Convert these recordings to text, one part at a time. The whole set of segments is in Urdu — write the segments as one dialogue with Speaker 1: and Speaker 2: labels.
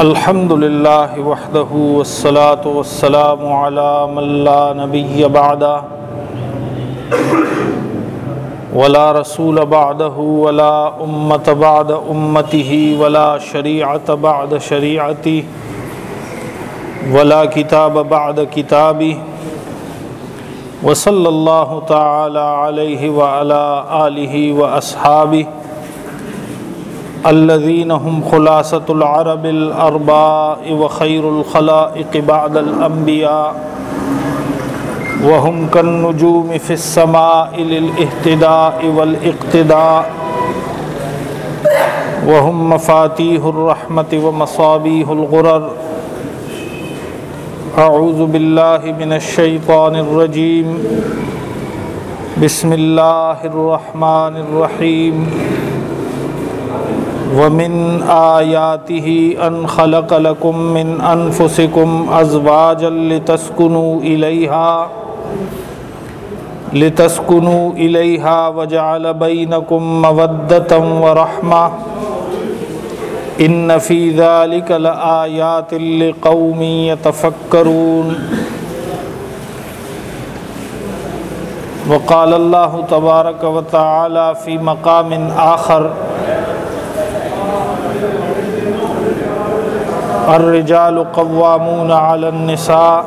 Speaker 1: الحمد لله وحده والصلاة والسلام على من لا نبي بعده ولا رسول بعده ولا أمة بعد أمته ولا شريعة بعد شريعته ولا كتاب بعد كتابه وصلى الله تعالى عليه وعلى آله وأصحابه الذين هم خلاصة العرب الأرباء وخير الخلائق بعد الأنبياء وهم كالنجوم في السماء للاهتداء والاقتداء وهم مفاتيح الرحمة ومصابيح الغرر أعوذ بالله من الشيطان الرجيم بسم الله الرحمن الرحيم ومن آياته أن خلق لكم من أنفسكم أزواجا لتسكنوا إليها لتسكنوا إليها وجعل بينكم مودة ورحمة إن في ذلك لآيات لقوم يتفكرون وقال الله تبارك وتعالى في مقام آخر الرجال قوامون على النساء.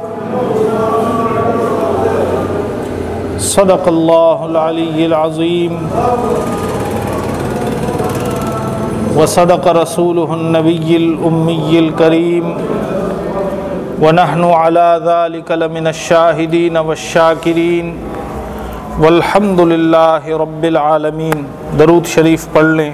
Speaker 1: صدق الله العلي العظيم. وصدق رسوله النبي الأمي الكريم. ونحن على ذلك لمن الشاهدين والشاكرين. والحمد لله رب العالمين. درود شریف پڑھ لیں.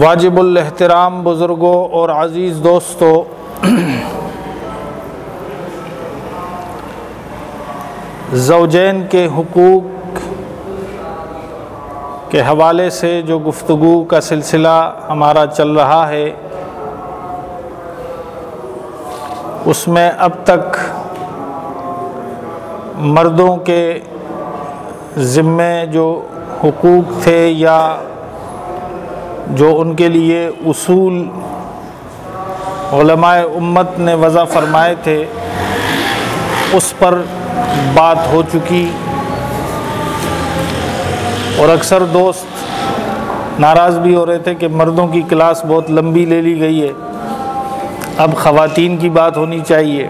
Speaker 1: واجب الاحترام بزرگوں اور عزیز دوستو زوجین کے حقوق کے حوالے سے جو گفتگو کا سلسلہ ہمارا چل رہا ہے، اس میں اب تک مردوں کے ذمے جو حقوق تھے یا جو ان کے لیے اصول علماء امت نے وضع فرمائے تھے، اس پر بات ہو چکی۔ اور اکثر دوست ناراض بھی ہو رہے تھے کہ مردوں کی کلاس بہت لمبی لے لی گئی ہے۔ اب خواتین کی بات ہونی چاہیے۔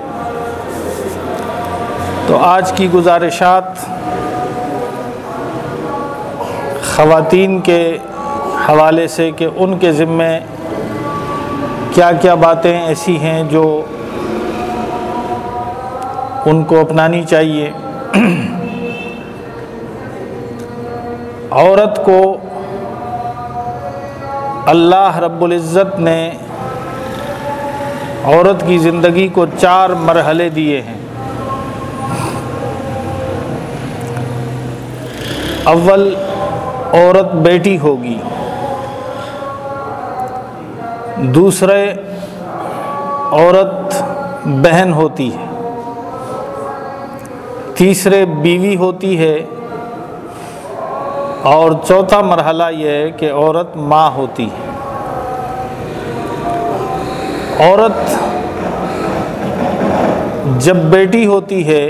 Speaker 1: تو آج کی گزارشات خواتین کے حوالے سے کہ ان کے ذمے کیا کیا باتیں ایسی ہیں جو ان کو اپنانی چاہیے۔ عورت کو اللہ رب العزت نے عورت کی زندگی کو چار مرحلے دیے ہیں۔ اول، عورت بیٹی ہوگی۔ دوسرے عورت بہن ہوتی ہے، تیسرے بیوی ہوتی ہے، اور چوتھا مرحلہ یہ ہے کہ عورت ماں ہوتی ہے۔ عورت جب بیٹی ہوتی ہے،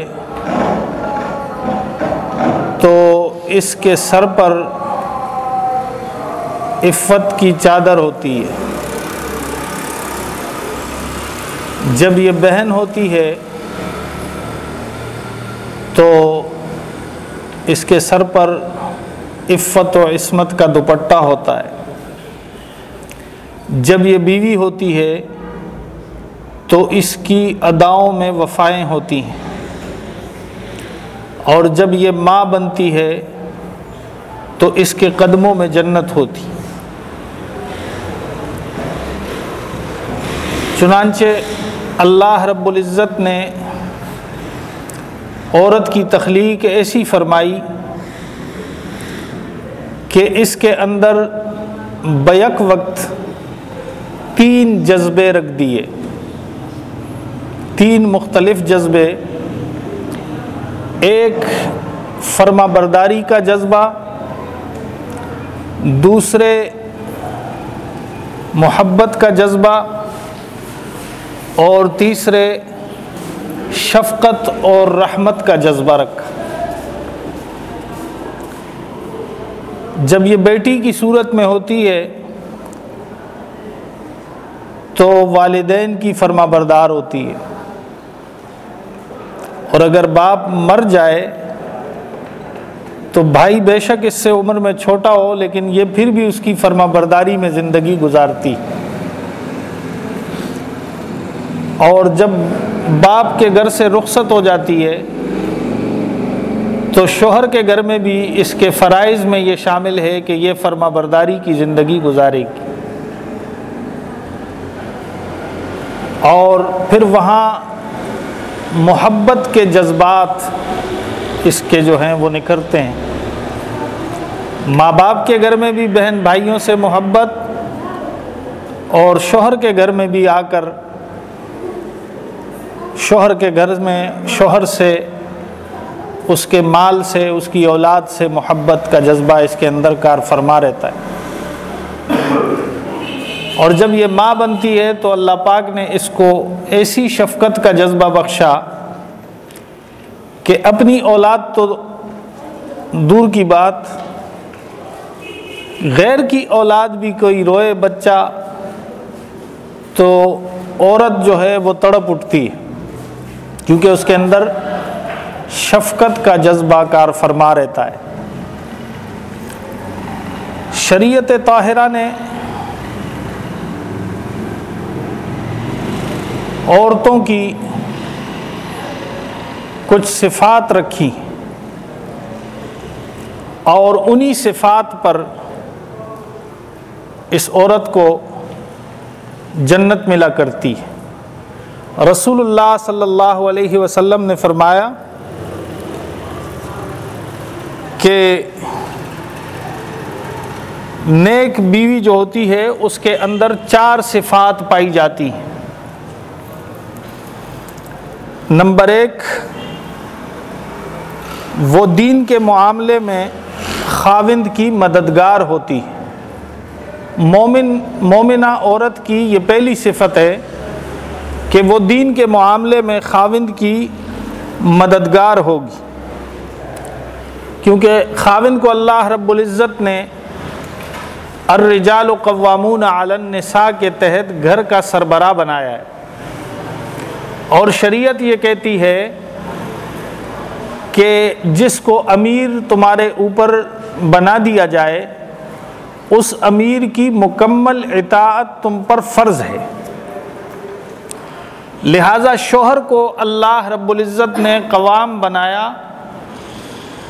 Speaker 1: تو اس کے سر پر عفت کی چادر ہوتی ہے۔ جب یہ بہن ہوتی ہے تو اس کے سر پر عفت و عصمت کا دوپٹہ ہوتا ہے۔ جب یہ بیوی ہوتی ہے تو اس کی اداؤں میں وفائیں ہوتی ہیں۔ اور جب یہ ماں بنتی ہے تو اس کے قدموں میں جنت ہوتی۔ چنانچہ اللہ رب العزت نے عورت کی تخلیق ایسی فرمائی کہ اس کے اندر بیک وقت تین جذبے رکھ دیے۔ تین مختلف جذبے۔ ایک فرما برداری کا جذبہ، دوسرے محبت کا جذبہ۔ اور تیسرے، شفقت اور رحمت کا جذبہ رکھا جب یہ بیٹی کی صورت میں ہوتی ہے، تو والدین کی فرما بردار ہوتی ہے۔ اور اگر باپ مر جائے، تو بھائی بے شک اس سے عمر میں چھوٹا ہو، لیکن یہ پھر بھی اس کی فرما برداری میں زندگی گزارتی۔ اور جب باپ کے گھر سے رخصت ہو جاتی ہے، تو شوہر کے گھر میں بھی اس کے فرائض میں یہ شامل ہے کہ یہ فرما برداری کی زندگی گزارے گی۔ اور پھر وہاں محبت کے جذبات اس کے جو ہیں وہ نکھرتے ہیں۔ ماں باپ کے گھر میں بھی بہن بھائیوں سے محبت اور شوہر کے گھر میں بھی آ کر شوہر کے گھر میں شوہر سے، اس کے مال سے، اس کی اولاد سے محبت کا جذبہ اس کے اندر کار فرما رہتا ہے۔ اور جب یہ ماں بنتی ہے تو اللہ پاک نے اس کو ایسی شفقت کا جذبہ بخشا کہ اپنی اولاد تو دور کی بات، غیر کی اولاد بھی کوئی روئے بچہ تو عورت جو ہے وہ تڑپ اٹھتی ہے۔ کیونکہ اس کے اندر شفقت کا جذبہ کار فرما رہتا ہے۔ شریعت طاہرہ نے عورتوں کی کچھ صفات رکھی اور انہی صفات پر اس عورت کو جنت ملا کرتی۔ ہے رسول اللہ صلی اللہ علیہ وسلم نے فرمایا کہ نیک بیوی جو ہوتی ہے اس کے اندر چار صفات پائی جاتی ہیں نمبر ایک وہ دین کے معاملے میں خاوند کی مددگار ہوتی. ہے مومن، مومنہ عورت کی یہ پہلی صفت ہے کہ وہ دین کے معاملے میں خاوند کی مددگار ہوگی۔ کیونکہ خاوند کو اللہ رب العزت نے الرجال و قوامون النساء کے تحت گھر کا سربراہ بنایا ہے۔ اور شریعت یہ کہتی ہے کہ جس کو امیر تمہارے اوپر بنا دیا جائے، اس امیر کی مکمل اطاعت تم پر فرض ہے۔ لہٰذا شوہر کو اللہ رب العزت نے قوام بنایا۔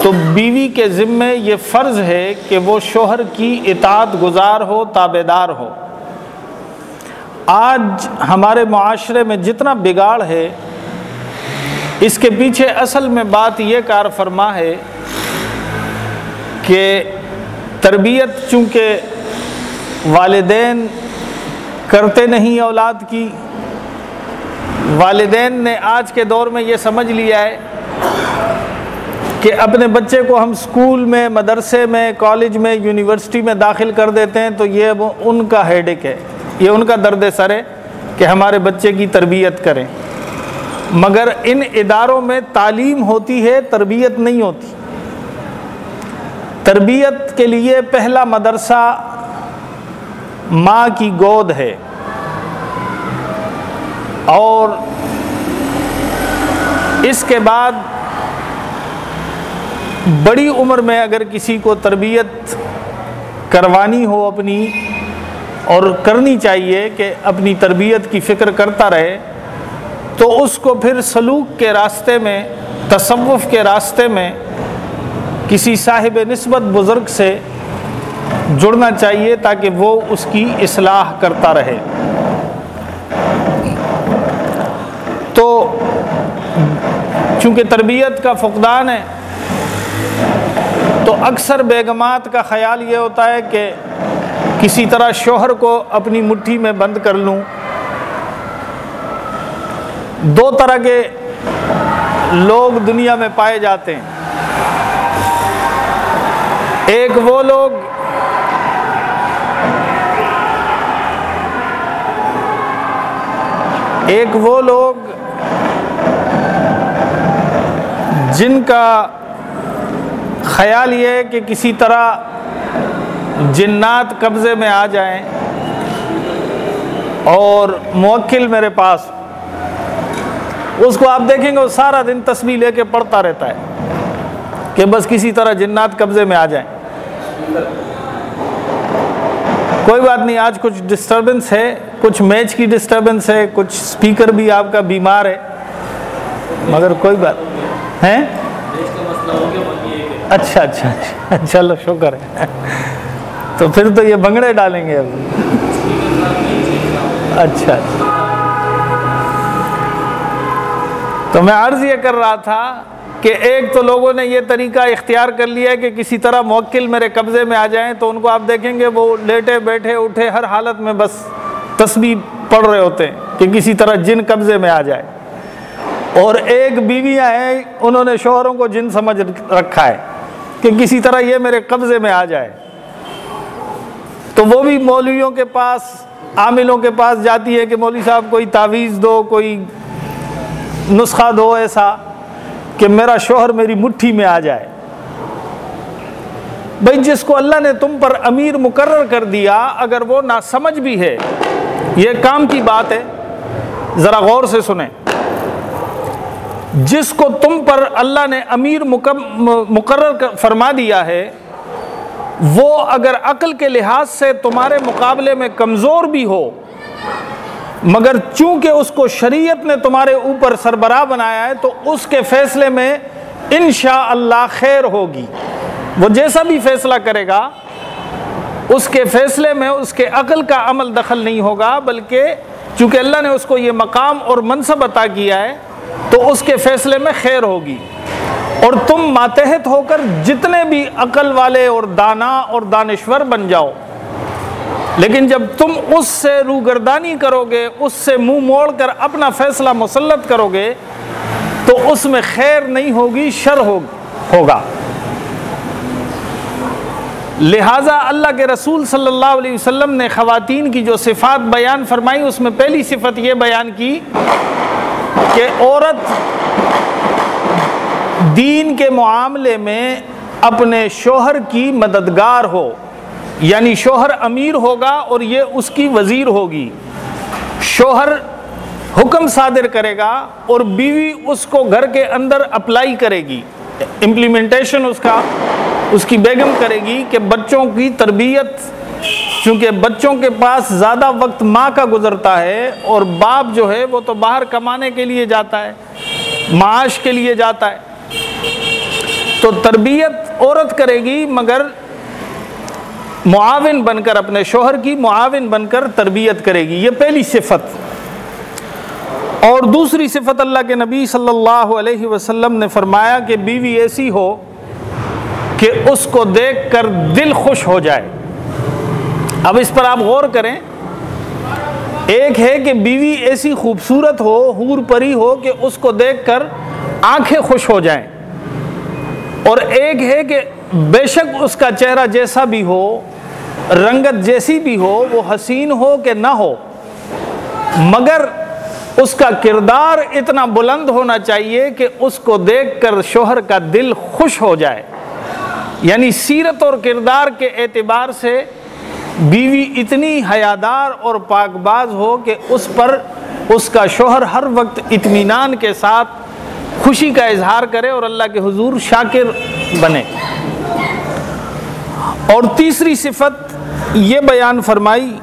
Speaker 1: تو بیوی کے ذمے یہ فرض ہے کہ وہ شوہر کی اطاعت گزار ہو تابے دار ہو۔ آج ہمارے معاشرے میں جتنا بگاڑ ہے، اس کے پیچھے اصل میں بات یہ کار فرما ہے کہ تربیت چونکہ والدین کرتے نہیں اولاد کی والدین نے آج کے دور میں یہ سمجھ لیا ہے کہ اپنے بچے کو ہم اسکول میں، مدرسے میں، کالج میں، یونیورسٹی میں داخل کر دیتے ہیں تو یہ ان کا ہیڈک ہے۔ یہ ان کا درد سر ہے کہ ہمارے بچے کی تربیت کریں۔ مگر ان اداروں میں تعلیم ہوتی ہے، تربیت نہیں ہوتی۔ تربیت کے لیے پہلا مدرسہ ماں کی گود ہے۔ اور اس کے بعد بڑی عمر میں اگر کسی کو تربیت کروانی ہو اپنی اور کرنی چاہیے کہ اپنی تربیت کی فکر کرتا رہے، تو اس کو پھر سلوک کے راستے میں، تصوف کے راستے میں کسی صاحب نسبت بزرگ سے جڑنا چاہیے تاکہ وہ اس کی اصلاح کرتا رہے تو چونکہ تربیت کا فقدان ہے، تو اکثر بیگمات کا خیال یہ ہوتا ہے کہ کسی طرح شوہر کو اپنی مٹھی میں بند کر لوں۔ دو طرح کے لوگ دنیا میں پائے جاتے ہیں۔ ایک وہ لوگ ایک وہ لوگ جن کا خیال یہ ہے کہ کسی طرح جنات قبضے میں آ جائیں اور موکل میرے پاس، اس کو آپ دیکھیں گے، وہ سارا دن تصویر لے کے پڑھتا رہتا ہے کہ بس کسی طرح جنات قبضے میں آ جائیں۔ کوئی بات نہیں، آج کچھ ڈسٹربنس ہے، کچھ میچ کی ڈسٹربنس ہے، کچھ سپیکر بھی آپ کا بیمار ہے، مگر کوئی بات ہے اچھا اچھا اچھا, اچھا، چلو شکر ہے۔ تو پھر تو یہ بنگڑے ڈالیں گے ابھی اچھا اچھا۔ تو میں عرض یہ کر رہا تھا کہ ایک تو لوگوں نے یہ طریقہ اختیار کر لیا ہے کہ کسی طرح موکل میرے قبضے میں آ جائیں تو ان کو آپ دیکھیں گے وہ لیٹے بیٹھے اٹھے ہر حالت میں بس تسبیح پڑھ رہے ہوتے ہیں کہ کسی طرح جن قبضے میں آ جائے۔ اور ایک بیویاں ہیں، انہوں نے شوہروں کو جن سمجھ رکھا ہے کہ کسی طرح یہ میرے قبضے میں آ جائے۔ تو وہ بھی مولویوں کے پاس، عاملوں کے پاس جاتی ہے کہ مولوی صاحب کوئی تعویذ دو، کوئی نسخہ دو ایسا کہ میرا شوہر میری مٹھی میں آ جائے۔ بھائی، جس کو اللہ نے تم پر امیر مقرر کر دیا، اگر وہ نہ سمجھ بھی ہے، یہ کام کی بات ہے۔ ذرا غور سے سنیں۔ جس کو تم پر اللہ نے امیر مقرر فرما دیا ہے، وہ اگر عقل کے لحاظ سے تمہارے مقابلے میں کمزور بھی ہو، مگر چونکہ اس کو شریعت نے تمہارے اوپر سربراہ بنایا ہے، تو اس کے فیصلے میں انشاء اللہ خیر ہوگی۔ وہ جیسا بھی فیصلہ کرے گا، اس کے فیصلے میں اس کے عقل کا عمل دخل نہیں ہوگا، بلکہ چونکہ اللہ نے اس کو یہ مقام اور منصب عطا کیا ہے تو اس کے فیصلے میں خیر ہوگی۔ اور تم ماتحت ہو کر جتنے بھی عقل والے اور دانا اور دانشور بن جاؤ۔ لیکن جب تم اس سے روگردانی کرو گے اس سے منہ موڑ کر اپنا فیصلہ مسلط کرو گے تو اس میں خیر نہیں ہوگی، شر ہوگا۔ لہٰذا اللہ کے رسول صلی اللہ علیہ وسلم نے خواتین کی جو صفات بیان فرمائی، اس میں پہلی صفت یہ بیان کی کہ عورت دین کے معاملے میں اپنے شوہر کی مددگار ہو یعنی شوہر امیر ہوگا اور یہ اس کی وزیر ہوگی۔ شوہر حکم صادر کرے گا اور بیوی اس کو گھر کے اندر اپلائی کرے گی۔ امپلیمنٹیشن اس کا، اس کی بیگم کرے گی کہ بچوں کی تربیت چونکہ بچوں کے پاس زیادہ وقت ماں کا گزرتا ہے اور باپ جو ہے وہ تو باہر کمانے کے لیے جاتا ہے، معاش کے لیے جاتا ہے۔ تو تربیت عورت کرے گی مگر معاون بن کر، اپنے شوہر کی معاون بن کر تربیت کرے گی۔ یہ پہلی صفت۔ اور دوسری صفت اللہ کے نبی صلی اللہ علیہ وسلم نے فرمایا کہ بیوی ایسی ہو کہ اس کو دیکھ کر دل خوش ہو جائے۔ اب اس پر آپ غور کریں۔ ایک ہے کہ بیوی ایسی خوبصورت ہو، حور پری ہو کہ اس کو دیکھ کر آنکھیں خوش ہو جائیں۔ اور ایک ہے کہ بے شک اس کا چہرہ جیسا بھی ہو، رنگت جیسی بھی ہو، وہ حسین ہو کہ نہ ہو۔ مگر اس کا کردار اتنا بلند ہونا چاہیے کہ اس کو دیکھ کر شوہر کا دل خوش ہو جائے۔ یعنی سیرت اور کردار کے اعتبار سے بیوی اتنی حیادار اور پاک باز ہو کہ اس پر اس کا شوہر ہر وقت اطمینان کے ساتھ خوشی کا اظہار کرے اور اللہ کے حضور شاکر بنے۔ اور تیسری صفت یہ بیان فرمائی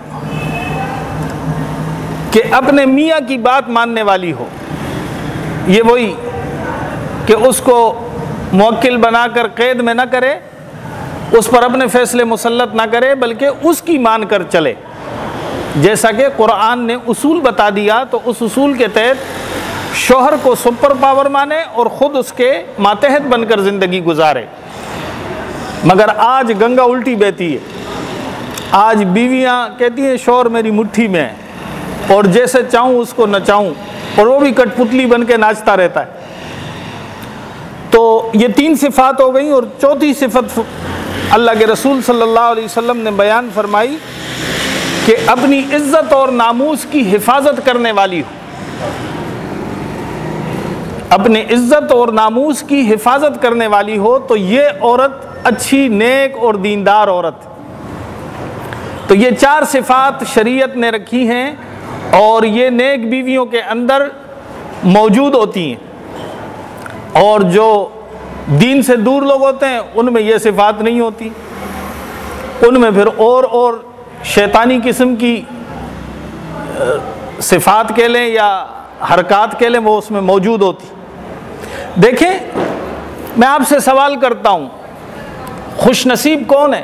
Speaker 1: کہ اپنے میاں کی بات ماننے والی ہو۔ یہ وہی کہ اس کو موکل بنا کر قید میں نہ کرے۔ اس پر اپنے فیصلے مسلط نہ کرے، بلکہ اس کی مان کر چلے۔ جیسا کہ قرآن نے اصول بتا دیا، تو اس اصول کے تحت شوہر کو سپر پاور مانے اور خود اس کے ماتحت بن کر زندگی گزارے۔ مگر آج گنگا الٹی بہتی ہے۔ آج بیویاں کہتی ہیں، شوہر میری مٹھی میں ہے۔ اور جیسے چاہوں، اس کو نچاؤں اور وہ بھی کٹ پتلی بن کے ناچتا رہتا ہے۔ تو یہ تین صفات ہو گئیں اور چوتھی صفت اللہ کے رسول صلی اللہ علیہ وسلم نے بیان فرمائی کہ اپنی عزت اور ناموس کی حفاظت کرنے والی ہو اپنی عزت اور ناموس کی حفاظت کرنے والی ہو تو یہ عورت اچھی نیک اور دیندار عورت۔ تو یہ چار صفات شریعت نے رکھی ہیں اور یہ نیک بیویوں کے اندر موجود ہوتی ہیں۔ اور جو دین سے دور لوگ ہوتے ہیں، ان میں یہ صفات نہیں ہوتی۔ ان میں پھر اور اور شیطانی قسم کی صفات کہہ لیں یا حرکات کہہ لیں، وہ اس میں موجود ہوتی۔ دیکھیں، میں آپ سے سوال کرتا ہوں، خوش نصیب کون ہے؟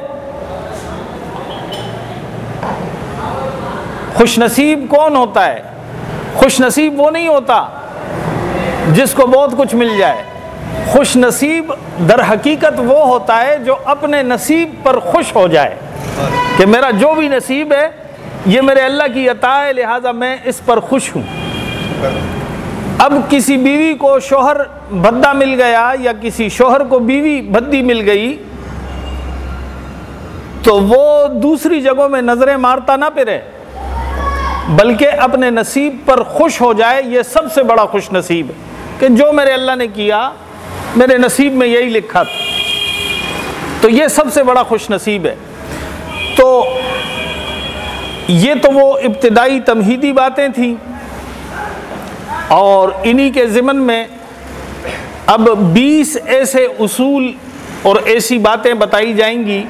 Speaker 1: خوش نصیب کون ہوتا ہے؟ خوش نصیب وہ نہیں ہوتا جس کو بہت کچھ مل جائے۔ خوش نصیب در حقیقت وہ ہوتا ہے جو اپنے نصیب پر خوش ہو جائے کہ میرا جو بھی نصیب ہے، یہ میرے اللہ کی عطا ہے، لہٰذا میں اس پر خوش ہوں۔ اب کسی بیوی کو شوہر بھدا مل گیا یا کسی شوہر کو بیوی بھدی مل گئی، تو وہ دوسری جگہوں میں نظریں مارتا نہ پھرے، بلکہ اپنے نصیب پر خوش ہو جائے، یہ سب سے بڑا خوش نصیب ہے کہ جو میرے اللہ نے کیا میرے نصیب میں یہی لکھا تھا۔ تو یہ سب سے بڑا خوش نصیب ہے۔ تو یہ تو وہ ابتدائی تمہیدی باتیں تھیں۔ اور انہی کے ضمن میں اب بیس ایسے اصول اور ایسی باتیں بتائی جائیں گی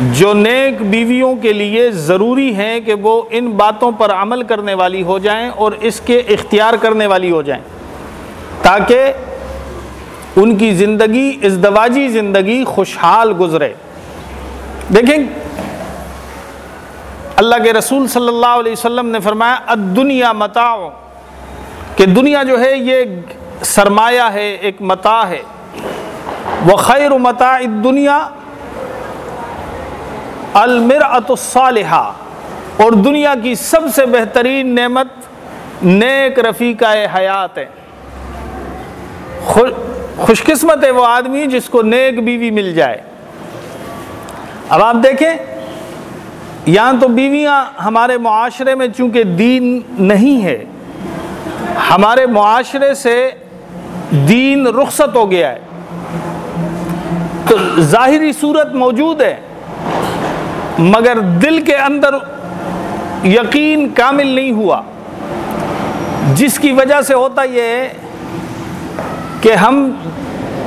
Speaker 1: جو نیک بیویوں کے لیے ضروری ہیں کہ وہ ان باتوں پر عمل کرنے والی ہو جائیں اور اس کے اختیار کرنے والی ہو جائیں۔ تاکہ ان کی زندگی ازدواجی زندگی خوشحال گزرے۔ دیکھیں، اللہ کے رسول صلی اللہ علیہ وسلم نے فرمایا، الدنیا متاع۔ کہ دنیا جو ہے، یہ سرمایہ ہے، ایک متا ہے۔ وہ خیر و متا دنیا المرۃ الصالحہ۔ اور دنیا کی سب سے بہترین نعمت، نیک رفیقہ حیات ہے۔ خوش قسمت ہے وہ آدمی جس کو نیک بیوی مل جائے۔ اب آپ دیکھیں، یہاں تو بیویاں ہمارے معاشرے میں چونکہ دین نہیں ہے، ہمارے معاشرے سے دین رخصت ہو گیا ہے۔ تو ظاہری صورت موجود ہے، مگر دل کے اندر یقین کامل نہیں ہوا۔ جس کی وجہ سے ہوتا یہ ہے کہ ہم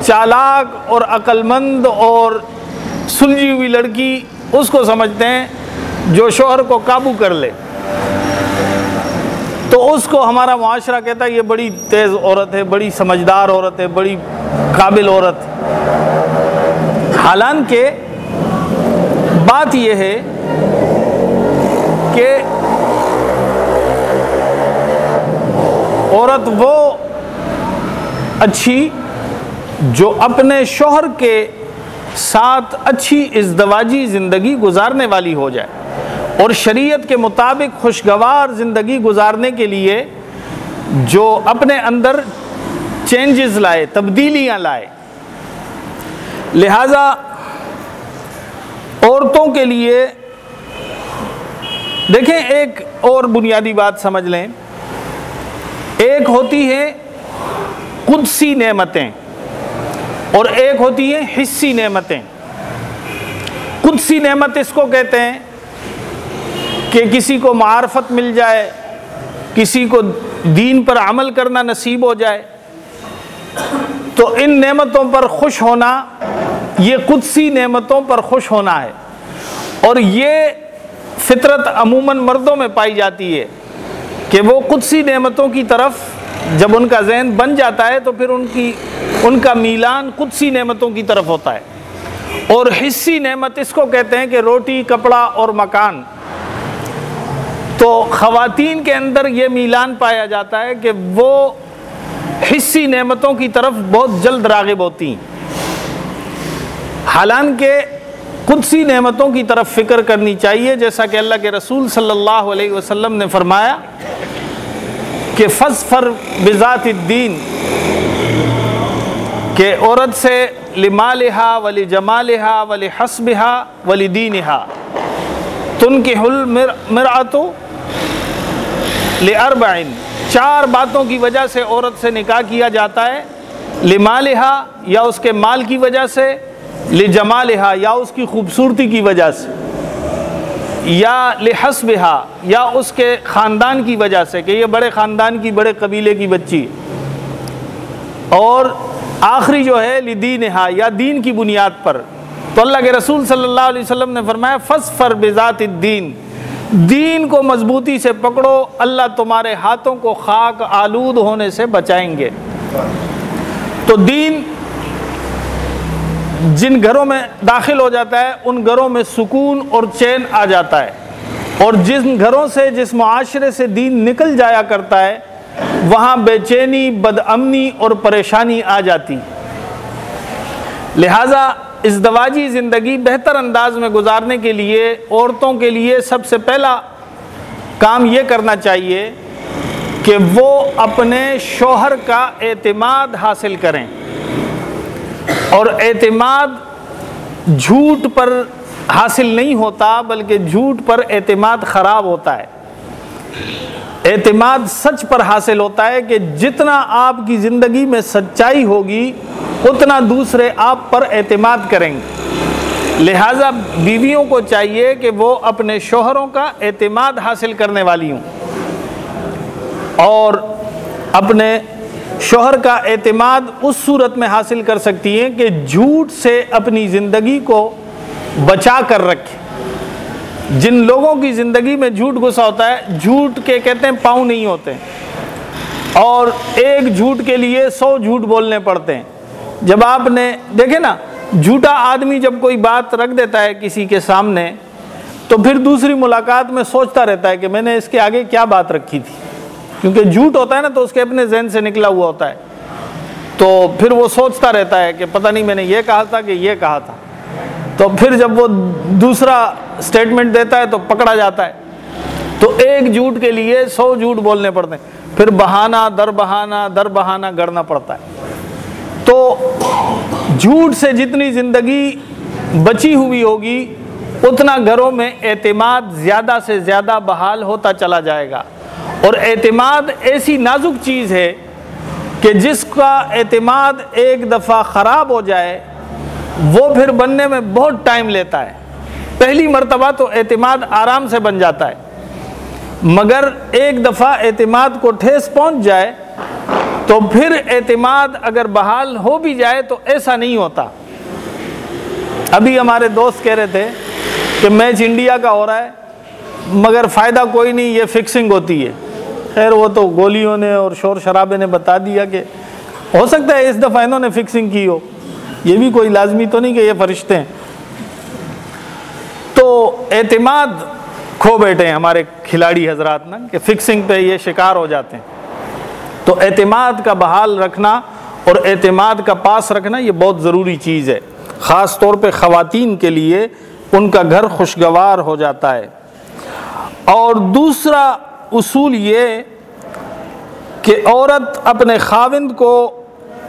Speaker 1: چالاک اور عقل مند اور سلجھی ہوئی لڑکی اس کو سمجھتے ہیں جو شوہر کو قابو کر لے۔ تو اس کو ہمارا معاشرہ کہتا ہے یہ بڑی تیز عورت ہے، بڑی سمجھدار عورت ہے، بڑی قابل عورت۔ حالانکہ بات یہ ہے کہ عورت وہ اچھی، جو اپنے شوہر کے ساتھ اچھی ازدواجی زندگی گزارنے والی ہو جائے اور شریعت کے مطابق خوشگوار زندگی گزارنے کے لیے جو اپنے اندر چینجز لائے، تبدیلیاں لائے۔ لہذا عورتوں کے لیے دیکھیں، ایک اور بنیادی بات سمجھ لیں۔ ایک ہوتی ہے قدسی نعمتیں۔ اور ایک ہوتی ہیں حصی نعمتیں۔ قدسی نعمت اس کو کہتے ہیں کہ کسی کو معرفت مل جائے، کسی کو دین پر عمل کرنا نصیب ہو جائے۔ تو ان نعمتوں پر خوش ہونا، یہ قدسی نعمتوں پر خوش ہونا ہے۔ اور یہ فطرت عموماً مردوں میں پائی جاتی ہے کہ وہ قدسی نعمتوں کی طرف جب ان کا ذہن بن جاتا ہے تو پھر ان کی، ان کا میلان قدسی نعمتوں کی طرف ہوتا ہے۔ اور حصی نعمت اس کو کہتے ہیں کہ روٹی، کپڑا اور مکان۔ تو خواتین کے اندر یہ میلان پایا جاتا ہے کہ وہ حصی نعمتوں کی طرف بہت جلد راغب ہوتی ہیں۔ حالانکہ قدسی نعمتوں کی طرف فکر کرنی چاہیے، جیسا کہ اللہ کے رسول صلی اللہ علیہ وسلم نے فرمایا کہ فض فر بذات الدین، کہ عورت سے لمالحا ولی جمالحا ولی حسبہ ولی دینہا تن کے حل مرآتو لأربعین چار باتوں کی وجہ سے عورت سے نکاح کیا جاتا ہے لمالحا یا اس کے مال کی وجہ سے لجمالحا یا اس کی خوبصورتی کی وجہ سے۔ یا لحسبہا، یا اس کے خاندان کی وجہ سے کہ یہ بڑے خاندان کی، بڑے قبیلے کی بچی۔ اور آخری جو ہے، لدینہا، یا دین کی بنیاد پر۔ تو اللہ کے رسول صلی اللہ علیہ وسلم نے فرمایا فس فر بذات الدین۔ دین کو مضبوطی سے پکڑو، اللہ تمہارے ہاتھوں کو خاک آلود ہونے سے بچائیں گے۔ تو دین جن گھروں میں داخل ہو جاتا ہے، ان گھروں میں سکون اور چین آ جاتا ہے۔ اور جن گھروں سے، جس معاشرے سے دین نکل جایا کرتا ہے، وہاں بے چینی، بد امنی اور پریشانی آ جاتی۔ لہٰذا اس دواجی زندگی بہتر انداز میں گزارنے کے لیے، عورتوں کے لیے سب سے پہلا کام یہ کرنا چاہیے کہ وہ اپنے شوہر کا اعتماد حاصل کریں۔ اور اعتماد جھوٹ پر حاصل نہیں ہوتا، بلکہ جھوٹ پر اعتماد خراب ہوتا ہے۔ اعتماد سچ پر حاصل ہوتا ہے کہ جتنا آپ کی زندگی میں سچائی ہوگی، اتنا دوسرے آپ پر اعتماد کریں گے۔ لہٰذا بیویوں کو چاہیے کہ وہ اپنے شوہروں کا اعتماد حاصل کرنے والی ہوں اور اپنے شوہر کا اعتماد اس صورت میں حاصل کر سکتی ہیں کہ جھوٹ سے اپنی زندگی کو بچا کر رکھے۔ جن لوگوں کی زندگی میں جھوٹ گھسا ہوتا ہے، جھوٹ کے کہتے ہیں پاؤں نہیں ہوتے۔ اور ایک جھوٹ کے لیے سو جھوٹ بولنے پڑتے ہیں۔ جب آپ نے دیکھے نا، جھوٹا آدمی جب کوئی بات رکھ دیتا ہے کسی کے سامنے، تو پھر دوسری ملاقات میں سوچتا رہتا ہے کہ میں نے اس کے آگے کیا بات رکھی تھی۔ کیونکہ جھوٹ ہوتا ہے نا تو اس کے اپنے ذہن سے نکلا ہوا ہوتا ہے۔ تو پھر وہ سوچتا رہتا ہے کہ پتہ نہیں میں نے یہ کہا تھا کہ یہ کہا تھا۔ تو پھر جب وہ دوسرا اسٹیٹمنٹ دیتا ہے تو پکڑا جاتا ہے۔ تو ایک جھوٹ کے لیے سو جھوٹ بولنے پڑتے ہیں۔ پھر بہانہ، در بہانہ در بہانہ گڑنا پڑتا ہے۔ تو جھوٹ سے جتنی زندگی بچی ہوئی ہوگی، اتنا گھروں میں اعتماد زیادہ سے زیادہ بحال ہوتا چلا جائے گا۔ اور اعتماد ایسی نازک چیز ہے کہ جس کا اعتماد ایک دفعہ خراب ہو جائے، وہ پھر بننے میں بہت ٹائم لیتا ہے۔ پہلی مرتبہ تو اعتماد آرام سے بن جاتا ہے۔ مگر ایک دفعہ اعتماد کو ٹھیس پہنچ جائے، تو پھر اعتماد اگر بحال ہو بھی جائے تو ایسا نہیں ہوتا۔ ابھی ہمارے دوست کہہ رہے تھے کہ میچ انڈیا کا ہو رہا ہے۔ مگر فائدہ کوئی نہیں، یہ فکسنگ ہوتی ہے۔ خیر، وہ تو گولیوں نے اور شور شرابے نے بتا دیا کہ ہو سکتا ہے اس دفعہ انہوں نے فکسنگ کی ہو۔ یہ بھی کوئی لازمی تو نہیں کہ یہ فرشتے ہیں۔ تو اعتماد کھو بیٹھے ہیں ہمارے کھلاڑی حضرات نا، کہ فکسنگ پہ یہ شکار ہو جاتے ہیں۔ تو اعتماد کا بحال رکھنا اور اعتماد کا پاس رکھنا یہ بہت ضروری چیز ہے۔ خاص طور پہ خواتین کے لیے ان کا گھر خوشگوار ہو جاتا ہے۔ اور دوسرا اصول یہ کہ عورت اپنے خاوند کو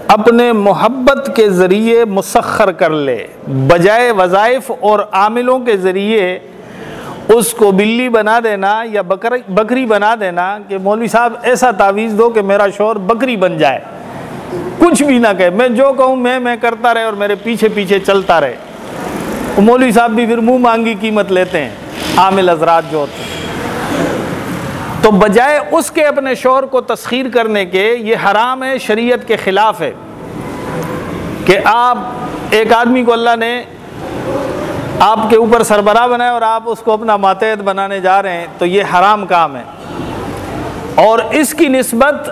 Speaker 1: اپنے محبت کے ذریعے مسخر کر لے، بجائے وظائف اور عاملوں کے ذریعے اس کو بلی بنا دینا یا بکری بنا دینا کہ مولوی صاحب ایسا تعویذ دو کہ میرا شور بکری بن جائے۔ کچھ بھی نہ کہے، میں جو کہوں، میں میں کرتا رہے اور میرے پیچھے پیچھے چلتا رہے۔ مولوی صاحب بھی پھر منہ مانگی قیمت لیتے ہیں، عامل حضرات جو ہوتے ہیں۔ تو بجائے اس کے اپنے شور کو تسخیر کرنے کے، یہ حرام ہے، شریعت کے خلاف ہے کہ آپ، ایک آدمی کو اللہ نے آپ کے اوپر سربراہ بنائے اور آپ اس کو اپنا ماتحت بنانے جا رہے ہیں، تو یہ حرام کام ہے۔ اور اس کی نسبت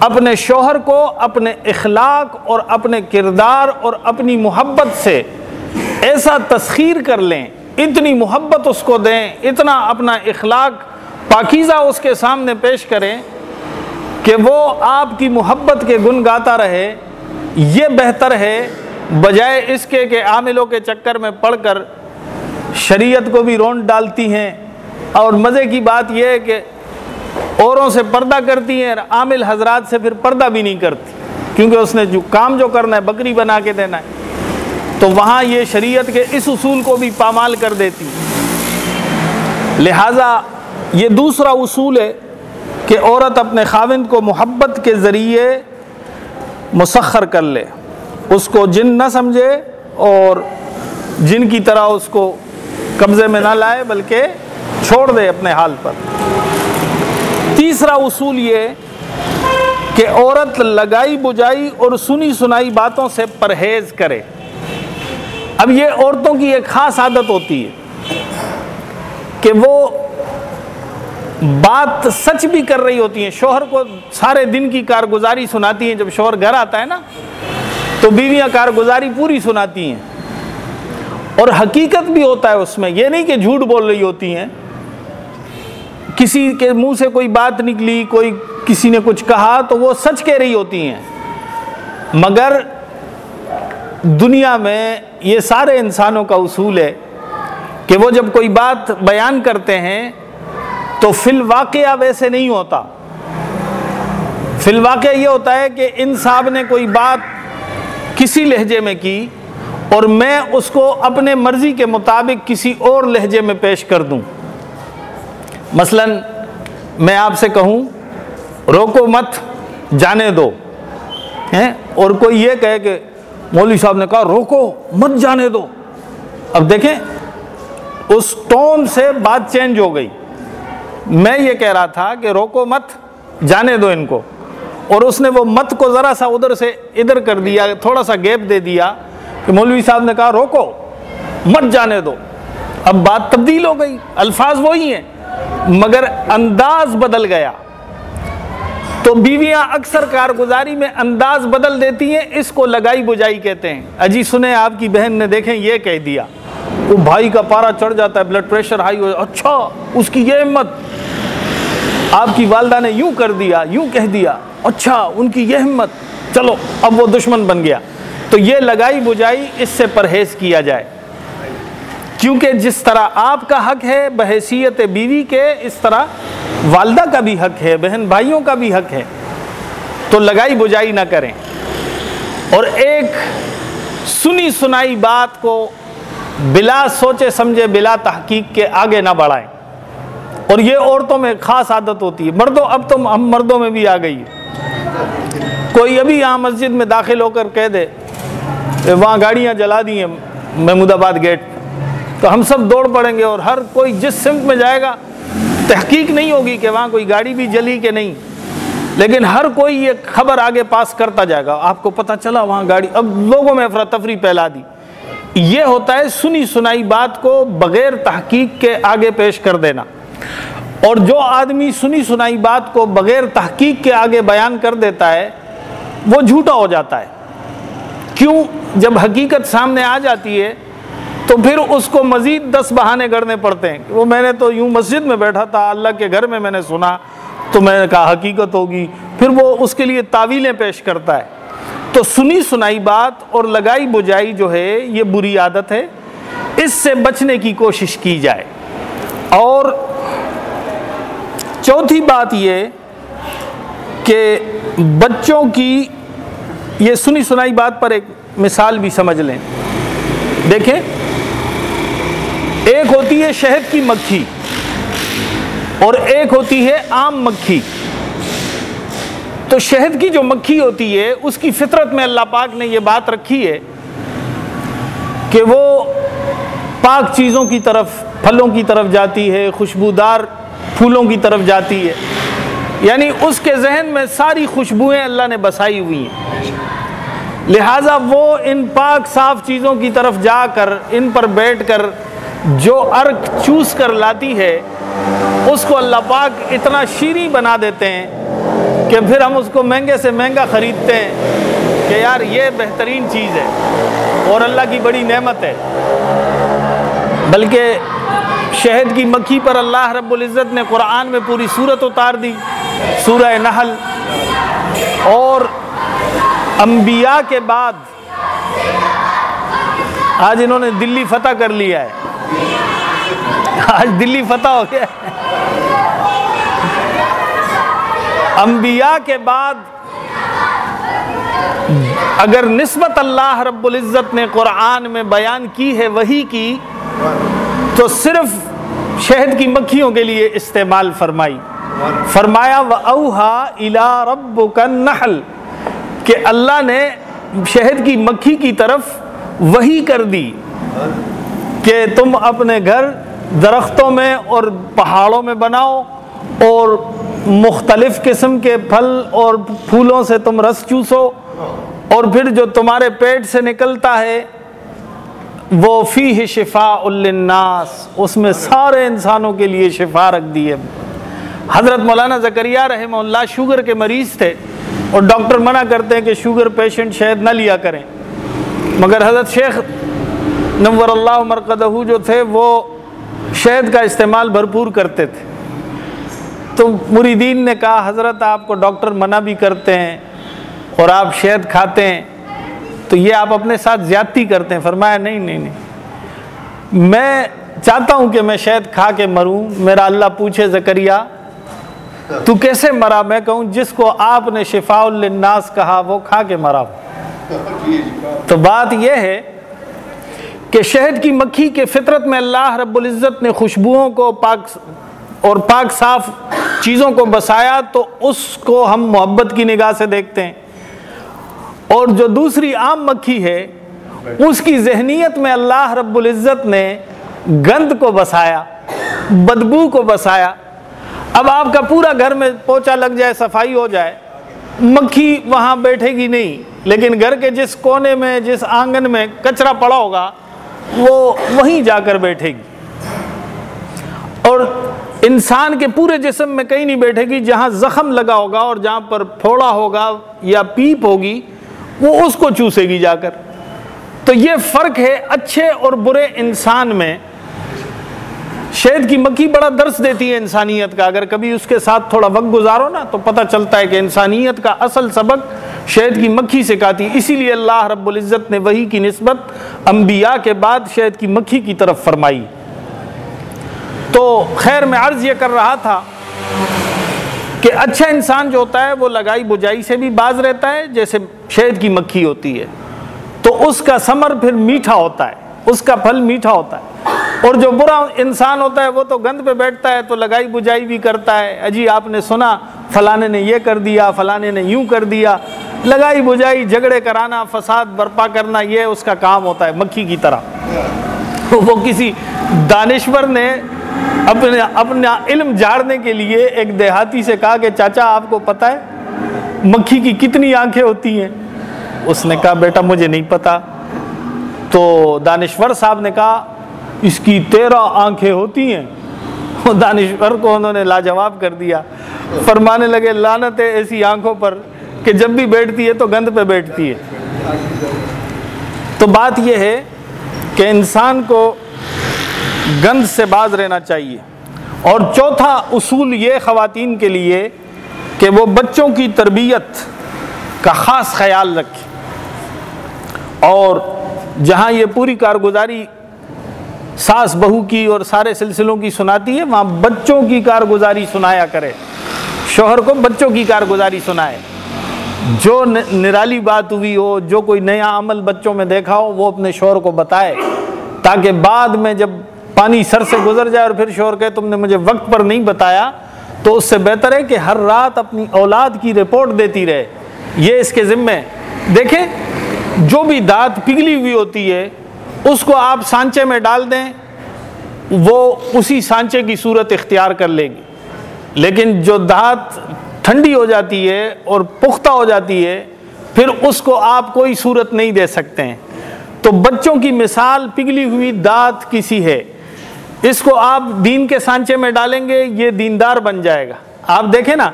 Speaker 1: اپنے شوہر کو، اپنے اخلاق اور اپنے کردار اور اپنی محبت سے ایسا تسخیر کر لیں، اتنی محبت اس کو دیں، اتنا اپنا اخلاق پاکیزہ اس کے سامنے پیش کریں کہ وہ آپ کی محبت کے گن گاتا رہے، یہ بہتر ہے، بجائے اس کے کہ عاملوں کے چکر میں پڑھ کر شریعت کو بھی رونٹ ڈالتی ہیں۔ اور مزے کی بات یہ ہے کہ اوروں سے پردہ کرتی ہیں عامل حضرات سے پھر پردہ بھی نہیں کرتی، کیونکہ اس نے جو کام جو کرنا ہے، بکری بنا کے دینا ہے۔ تو وہاں یہ شریعت کے اس اصول کو بھی پامال کر دیتی۔ لہٰذا یہ دوسرا اصول ہے کہ عورت اپنے خاوند کو محبت کے ذریعے مسخر کر لے، اس کو جن نہ سمجھے اور جن کی طرح اس کو قبضے میں نہ لائے بلکہ چھوڑ دے اپنے حال پر۔ تیسرا اصول یہ کہ عورت لگائی بجائی اور سنی سنائی باتوں سے پرہیز کرے۔ اب یہ عورتوں کی ایک خاص عادت ہوتی ہے کہ وہ بات سچ بھی کر رہی ہوتی ہیں۔ شوہر کو سارے دن کی کارگزاری سناتی ہیں۔ جب شوہر گھر آتا ہے نا، تو بیویاں کارگزاری پوری سناتی ہیں۔ اور حقیقت بھی ہوتا ہے اس میں۔ یہ نہیں کہ جھوٹ بول رہی ہوتی ہیں۔ کسی کے منہ سے کوئی بات نکلی، کوئی کسی نے کچھ کہا، تو وہ سچ کہہ رہی ہوتی ہیں۔ مگر دنیا میں یہ سارے انسانوں کا اصول ہے کہ وہ جب کوئی بات بیان کرتے ہیں تو فی الواقعہ ویسے نہیں ہوتا۔ فی الواقعہ یہ ہوتا ہے کہ ان صاحب نے کوئی بات کسی لہجے میں کی اور میں اس کو اپنے مرضی کے مطابق کسی اور لہجے میں پیش کر دوں۔ مثلا میں آپ سے کہوں، روکو مت، جانے دو۔ اور کوئی یہ کہے کہ مولوی صاحب نے کہا، روکو مت، جانے دو۔ اب دیکھیں، اس ٹون سے بات چینج ہو گئی۔ میں یہ کہہ رہا تھا کہ روکو مت، جانے دو ان کو۔ اور اس نے وہ مت کو ذرا سا ادھر سے ادھر کر دیا، تھوڑا سا گیپ دے دیا کہ مولوی صاحب نے کہا روکو، مت جانے دو۔ اب بات تبدیل ہو گئی، الفاظ وہی ہیں۔ مگر انداز بدل گیا۔ تو بیویاں اکثر کارگزاری میں انداز بدل دیتی ہیں، اس کو لگائی بجائی کہتے ہیں۔ اجی، سنیں، آپ کی بہن نے دیکھیں، یہ کہہ دیا۔ وہ بھائی کا پارا چڑھ جاتا ہے بلڈ پریشر ہائی ہو اچھا اس کی یہ ہمت۔ آپ کی والدہ نے یوں کر دیا، یوں کہہ دیا اچھا ان کی یہ ہمت۔ چلو، اب وہ دشمن بن گیا۔ تو یہ لگائی بجائی اس سے پرہیز کیا جائے۔ کیونکہ جس طرح آپ کا حق ہے، بحیثیت بیوی کے، اس طرح والدہ کا بھی حق ہے، بہن بھائیوں کا بھی حق ہے۔ تو لگائی بجائی نہ کریں۔ اور ایک سنی سنائی بات کو بلا سوچے سمجھے، بلا تحقیق کے آگے نہ بڑھائیں۔ اور یہ عورتوں میں خاص عادت ہوتی ہے۔ مردوں، اب تو ہم مردوں میں بھی آ گئی۔ ہے کوئی ابھی یہاں مسجد میں داخل ہو کر کہہ دے وہاں گاڑیاں جلا دی ہیں محمود آباد گیٹ۔ تو ہم سب دوڑ پڑیں گے اور ہر کوئی جس سمت میں جائے گا، تحقیق نہیں ہوگی کہ وہاں کوئی گاڑی بھی جلی کہ نہیں۔ لیکن ہر کوئی یہ خبر آگے پاس کرتا جائے گا۔ آپ کو پتہ چلا، وہاں گاڑی، اب لوگوں میں افراتفری پھیلا دی۔ یہ ہوتا ہے سنی سنائی بات کو بغیر تحقیق کے آگے پیش کر دینا۔ اور جو آدمی سنی سنائی بات کو بغیر تحقیق کے آگے بیان کر دیتا ہے، وہ جھوٹا ہو جاتا ہے۔ کیوں؟ جب حقیقت سامنے آ جاتی ہے، تو پھر اس کو مزید دس بہانے گڑنے پڑتے ہیں۔ وہ میں نے تو یوں مسجد میں بیٹھا تھا، اللہ کے گھر میں میں نے سنا، تو میں نے کہا حقیقت ہوگی۔ پھر وہ اس کے لیے تعویلیں پیش کرتا ہے۔ تو سنی سنائی بات اور لگائی بجائی جو ہے یہ بری عادت ہے، اس سے بچنے کی کوشش کی جائے۔ اور چوتھی بات یہ کہ بچوں کی یہ سنی سنائی بات پر ایک مثال بھی سمجھ لیں۔ دیکھیں، ایک ہوتی ہے شہد کی مکھی اور ایک ہوتی ہے عام مکھی۔ تو شہد کی جو مکھی ہوتی ہے، اس کی فطرت میں اللہ پاک نے یہ بات رکھی ہے کہ وہ پاک چیزوں کی طرف، پھلوں کی طرف جاتی ہے، خوشبودار پھولوں کی طرف جاتی ہے۔ یعنی اس کے ذہن میں ساری خوشبوئیں اللہ نے بسائی ہوئی ہیں۔ لہٰذا وہ ان پاک صاف چیزوں کی طرف جا کر، ان پر بیٹھ کر جو ارک چوس کر لاتی ہے، اس کو اللہ پاک اتنا شیریں بنا دیتے ہیں کہ پھر ہم اس کو مہنگے سے مہنگا خریدتے ہیں کہ یار یہ بہترین چیز ہے اور اللہ کی بڑی نعمت ہے۔ بلکہ شہد کی مکھی پر اللہ رب العزت نے قرآن میں پوری صورت اتار دی، سورہ نحل۔ اور انبیاء کے بعد آج انہوں نے دلی فتح کر لیا ہے۔ آج دلی فتح ہو گیا ہے۔ انبیاء کے بعد اگر نسبت اللہ رب العزت نے قرآن میں بیان کی ہے وہی کی، تو صرف شہد کی مکھیوں کے لیے استعمال فرمائی۔ فرمایا و اوہا الا رب کا نحل کہ اللہ نے شہد کی مکھی کی طرف وہی کر دی کہ تم اپنے گھر درختوں میں اور پہاڑوں میں بناؤ اور مختلف قسم کے پھل اور پھولوں سے تم رس چوسو اور پھر جو تمہارے پیٹ سے نکلتا ہے، وہ فی شفا الناس اس میں سارے انسانوں کے لیے شفا رکھ دی ہے حضرت مولانا زکریہ رحمہ اللہ شوگر کے مریض تھے اور ڈاکٹر منع کرتے ہیں کہ شوگر پیشنٹ شہد نہ لیا کریں۔ مگر حضرت شیخ نور اللہ مرکدہ جو تھے، وہ شہد کا استعمال بھرپور کرتے تھے۔ تو مریدین نے کہا، حضرت آپ کو ڈاکٹر منع بھی کرتے ہیں اور آپ شہد کھاتے ہیں، تو یہ آپ اپنے ساتھ زیادتی کرتے ہیں۔ فرمایا، نہیں نہیں نہیں۔ میں چاہتا ہوں کہ میں شہد کھا کے مروں، میرا اللہ پوچھے زکریہ تو کیسے مرا؟ میں کہوں، جس کو آپ نے شفاء الناس کہا، وہ کھا کے مرا۔ تو بات یہ ہے کہ شہد کی مکھی کے فطرت میں اللہ رب العزت نے خوشبوؤں کو پاک اور پاک صاف چیزوں کو بسایا تو اس کو ہم محبت کی نگاہ سے دیکھتے ہیں۔ اور جو دوسری عام مکھی ہے، اس کی ذہنیت میں اللہ رب العزت نے گند کو بسایا، بدبو کو بسایا۔ اب آپ کا پورا گھر میں پوچا لگ جائے، صفائی ہو جائے، مکھی وہاں بیٹھے گی نہیں۔ لیکن گھر کے جس کونے میں، جس آنگن میں کچرا پڑا ہوگا، وہ وہیں جا کر بیٹھے گی۔ اور انسان کے پورے جسم میں کہیں نہیں بیٹھے گی، جہاں زخم لگا ہوگا اور جہاں پر پھوڑا ہوگا یا پیپ ہوگی، وہ اس کو چوسے گی جا کر۔ تو یہ فرق ہے اچھے اور برے انسان میں۔ شہد کی مکھی بڑا درس دیتی ہے انسانیت کا۔ اگر کبھی اس کے ساتھ تھوڑا وقت گزارو نا، تو پتہ چلتا ہے کہ انسانیت کا اصل سبق شہد کی مکھی سکھاتی اسی لیے اللہ رب العزت نے وہی کی نسبت انبیاء کے بعد شہد کی مکھی کی طرف فرمائی۔ تو خیر میں عرض یہ کر رہا تھا کہ اچھا انسان جو ہوتا ہے وہ لگائی بجائی سے بھی باز رہتا ہے، جیسے شہد کی مکھی ہوتی ہے۔ تو اس کا ثمر پھر میٹھا ہوتا ہے، اس کا پھل میٹھا ہوتا ہے۔ اور جو برا انسان ہوتا ہے وہ تو گند پہ بیٹھتا ہے، تو لگائی بجائی بھی کرتا ہے۔ اجی آپ نے سنا، فلانے نے یہ کر دیا، فلانے نے یوں کر دیا۔ لگائی بجائی، جھگڑے کرانا، فساد برپا کرنا، یہ اس کا کام ہوتا ہے مکھی کی طرح۔ وہ کسی دانشور نے اپنے اپنا علم جھاڑنے کے لیے ایک دیہاتی سے کہا کہ چاچا، آپ کو پتہ ہے، مکھی کی کتنی آنکھیں ہوتی ہیں؟ اس نے کہا، بیٹا، مجھے نہیں پتا تو دانشور صاحب نے کہا، اس کی تیرہ آنکھیں ہوتی ہیں۔ دانشور کو انہوں نے لاجواب کر دیا۔ فرمانے لگے لانت ہے ایسی آنکھوں پر کہ جب بھی بیٹھتی ہے تو گند پہ بیٹھتی ہے۔ تو بات یہ ہے کہ انسان کو گند سے باز رہنا چاہیے۔ اور چوتھا اصول یہ خواتین کے لیے کہ وہ بچوں کی تربیت کا خاص خیال رکھے اور جہاں یہ پوری کارگزاری ساس بہو کی اور سارے سلسلوں کی سناتی ہے، وہاں بچوں کی کارگزاری سنایا کرے۔ شوہر کو بچوں کی کارگزاری سنائے۔ جو نرالی بات ہوئی ہو، جو کوئی نیا عمل بچوں میں دیکھا ہو، وہ اپنے شوہر کو بتائے، تاکہ بعد میں جب پانی سر سے گزر جائے اور پھر شوہر کہ تم نے مجھے وقت پر نہیں بتایا، تو اس سے بہتر ہے کہ ہر رات اپنی اولاد کی رپورٹ دیتی رہے۔ یہ اس کے ذمے دیکھیں، جو بھی دانت پگھلی ہوئی ہوتی ہے، اس کو آپ سانچے میں ڈال دیں، وہ اسی سانچے کی صورت اختیار کر لے گی لیکن جو دھات ٹھنڈی ہو جاتی ہے اور پختہ ہو جاتی ہے، پھر اس کو آپ کوئی صورت نہیں دے سکتے ہیں۔ تو بچوں کی مثال پگھلی ہوئی دانت کسی ہے۔ اس کو آپ دین کے سانچے میں ڈالیں گے، یہ دیندار بن جائے گا۔ آپ دیکھیں نا،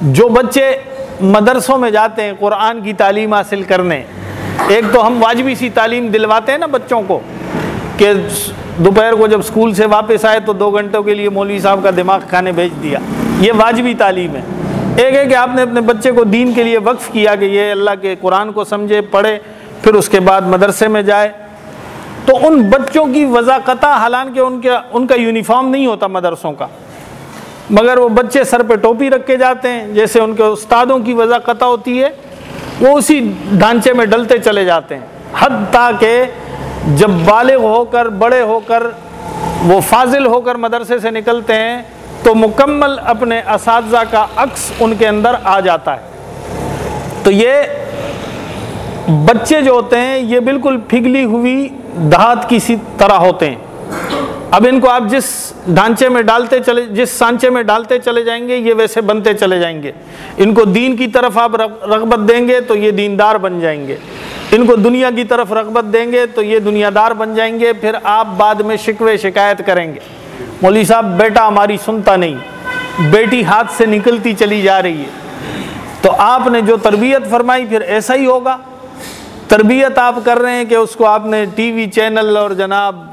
Speaker 1: جو بچے مدرسوں میں جاتے ہیں، قرآن کی تعلیم حاصل کرنے۔ ایک تو ہم واجبی سی تعلیم دلواتے ہیں نا بچوں کو، کہ دوپہر کو جب اسکول سے واپس آئے تو دو گھنٹوں کے لیے مولوی صاحب کا دماغ کھانے بھیج دیا۔ یہ واجبی تعلیم ہے۔ ایک ہے کہ آپ نے اپنے بچے کو دین کے لیے وقف کیا کہ یہ اللہ کے قرآن کو سمجھے، پڑھے، پھر اس کے بعد مدرسے میں جائے۔ تو ان بچوں کی وضاقتہ حالانکہ ان کے، ان کا یونیفارم نہیں ہوتا مدرسوں کا۔ مگر وہ بچے سر پہ ٹوپی رکھ کے جاتے ہیں، جیسے ان کے استادوں کی وضاقتہ ہوتی ہے، وہ اسی ڈھانچے میں ڈلتے چلے جاتے ہیں۔ حد تاکہ جب بالغ ہو کر، بڑے ہو کر، وہ فاضل ہو کر مدرسے سے نکلتے ہیں تو مکمل اپنے اساتذہ کا عکس ان کے اندر آ جاتا ہے۔ تو یہ بچے جو ہوتے ہیں، یہ بالکل پھگلی ہوئی دھات کی سی طرح ہوتے ہیں۔ اب ان کو آپ جس ڈھانچے میں ڈالتے چلے، جس سانچے میں ڈالتے چلے جائیں گے، یہ ویسے بنتے چلے جائیں گے۔ ان کو دین کی طرف آپ رغبت دیں گے تو یہ دیندار بن جائیں گے۔ ان کو دنیا کی طرف رغبت دیں گے تو یہ دنیا دار بن جائیں گے۔ پھر آپ بعد میں شکوے، شکایت کریں گے۔ مولوی صاحب، بیٹا ہماری سنتا نہیں، بیٹی ہاتھ سے نکلتی چلی جا رہی ہے۔ تو آپ نے جو تربیت فرمائی، پھر ایسا ہی ہوگا۔ تربیت آپ کر رہے ہیں کہ اس کو آپ نے ٹی وی چینل اور جناب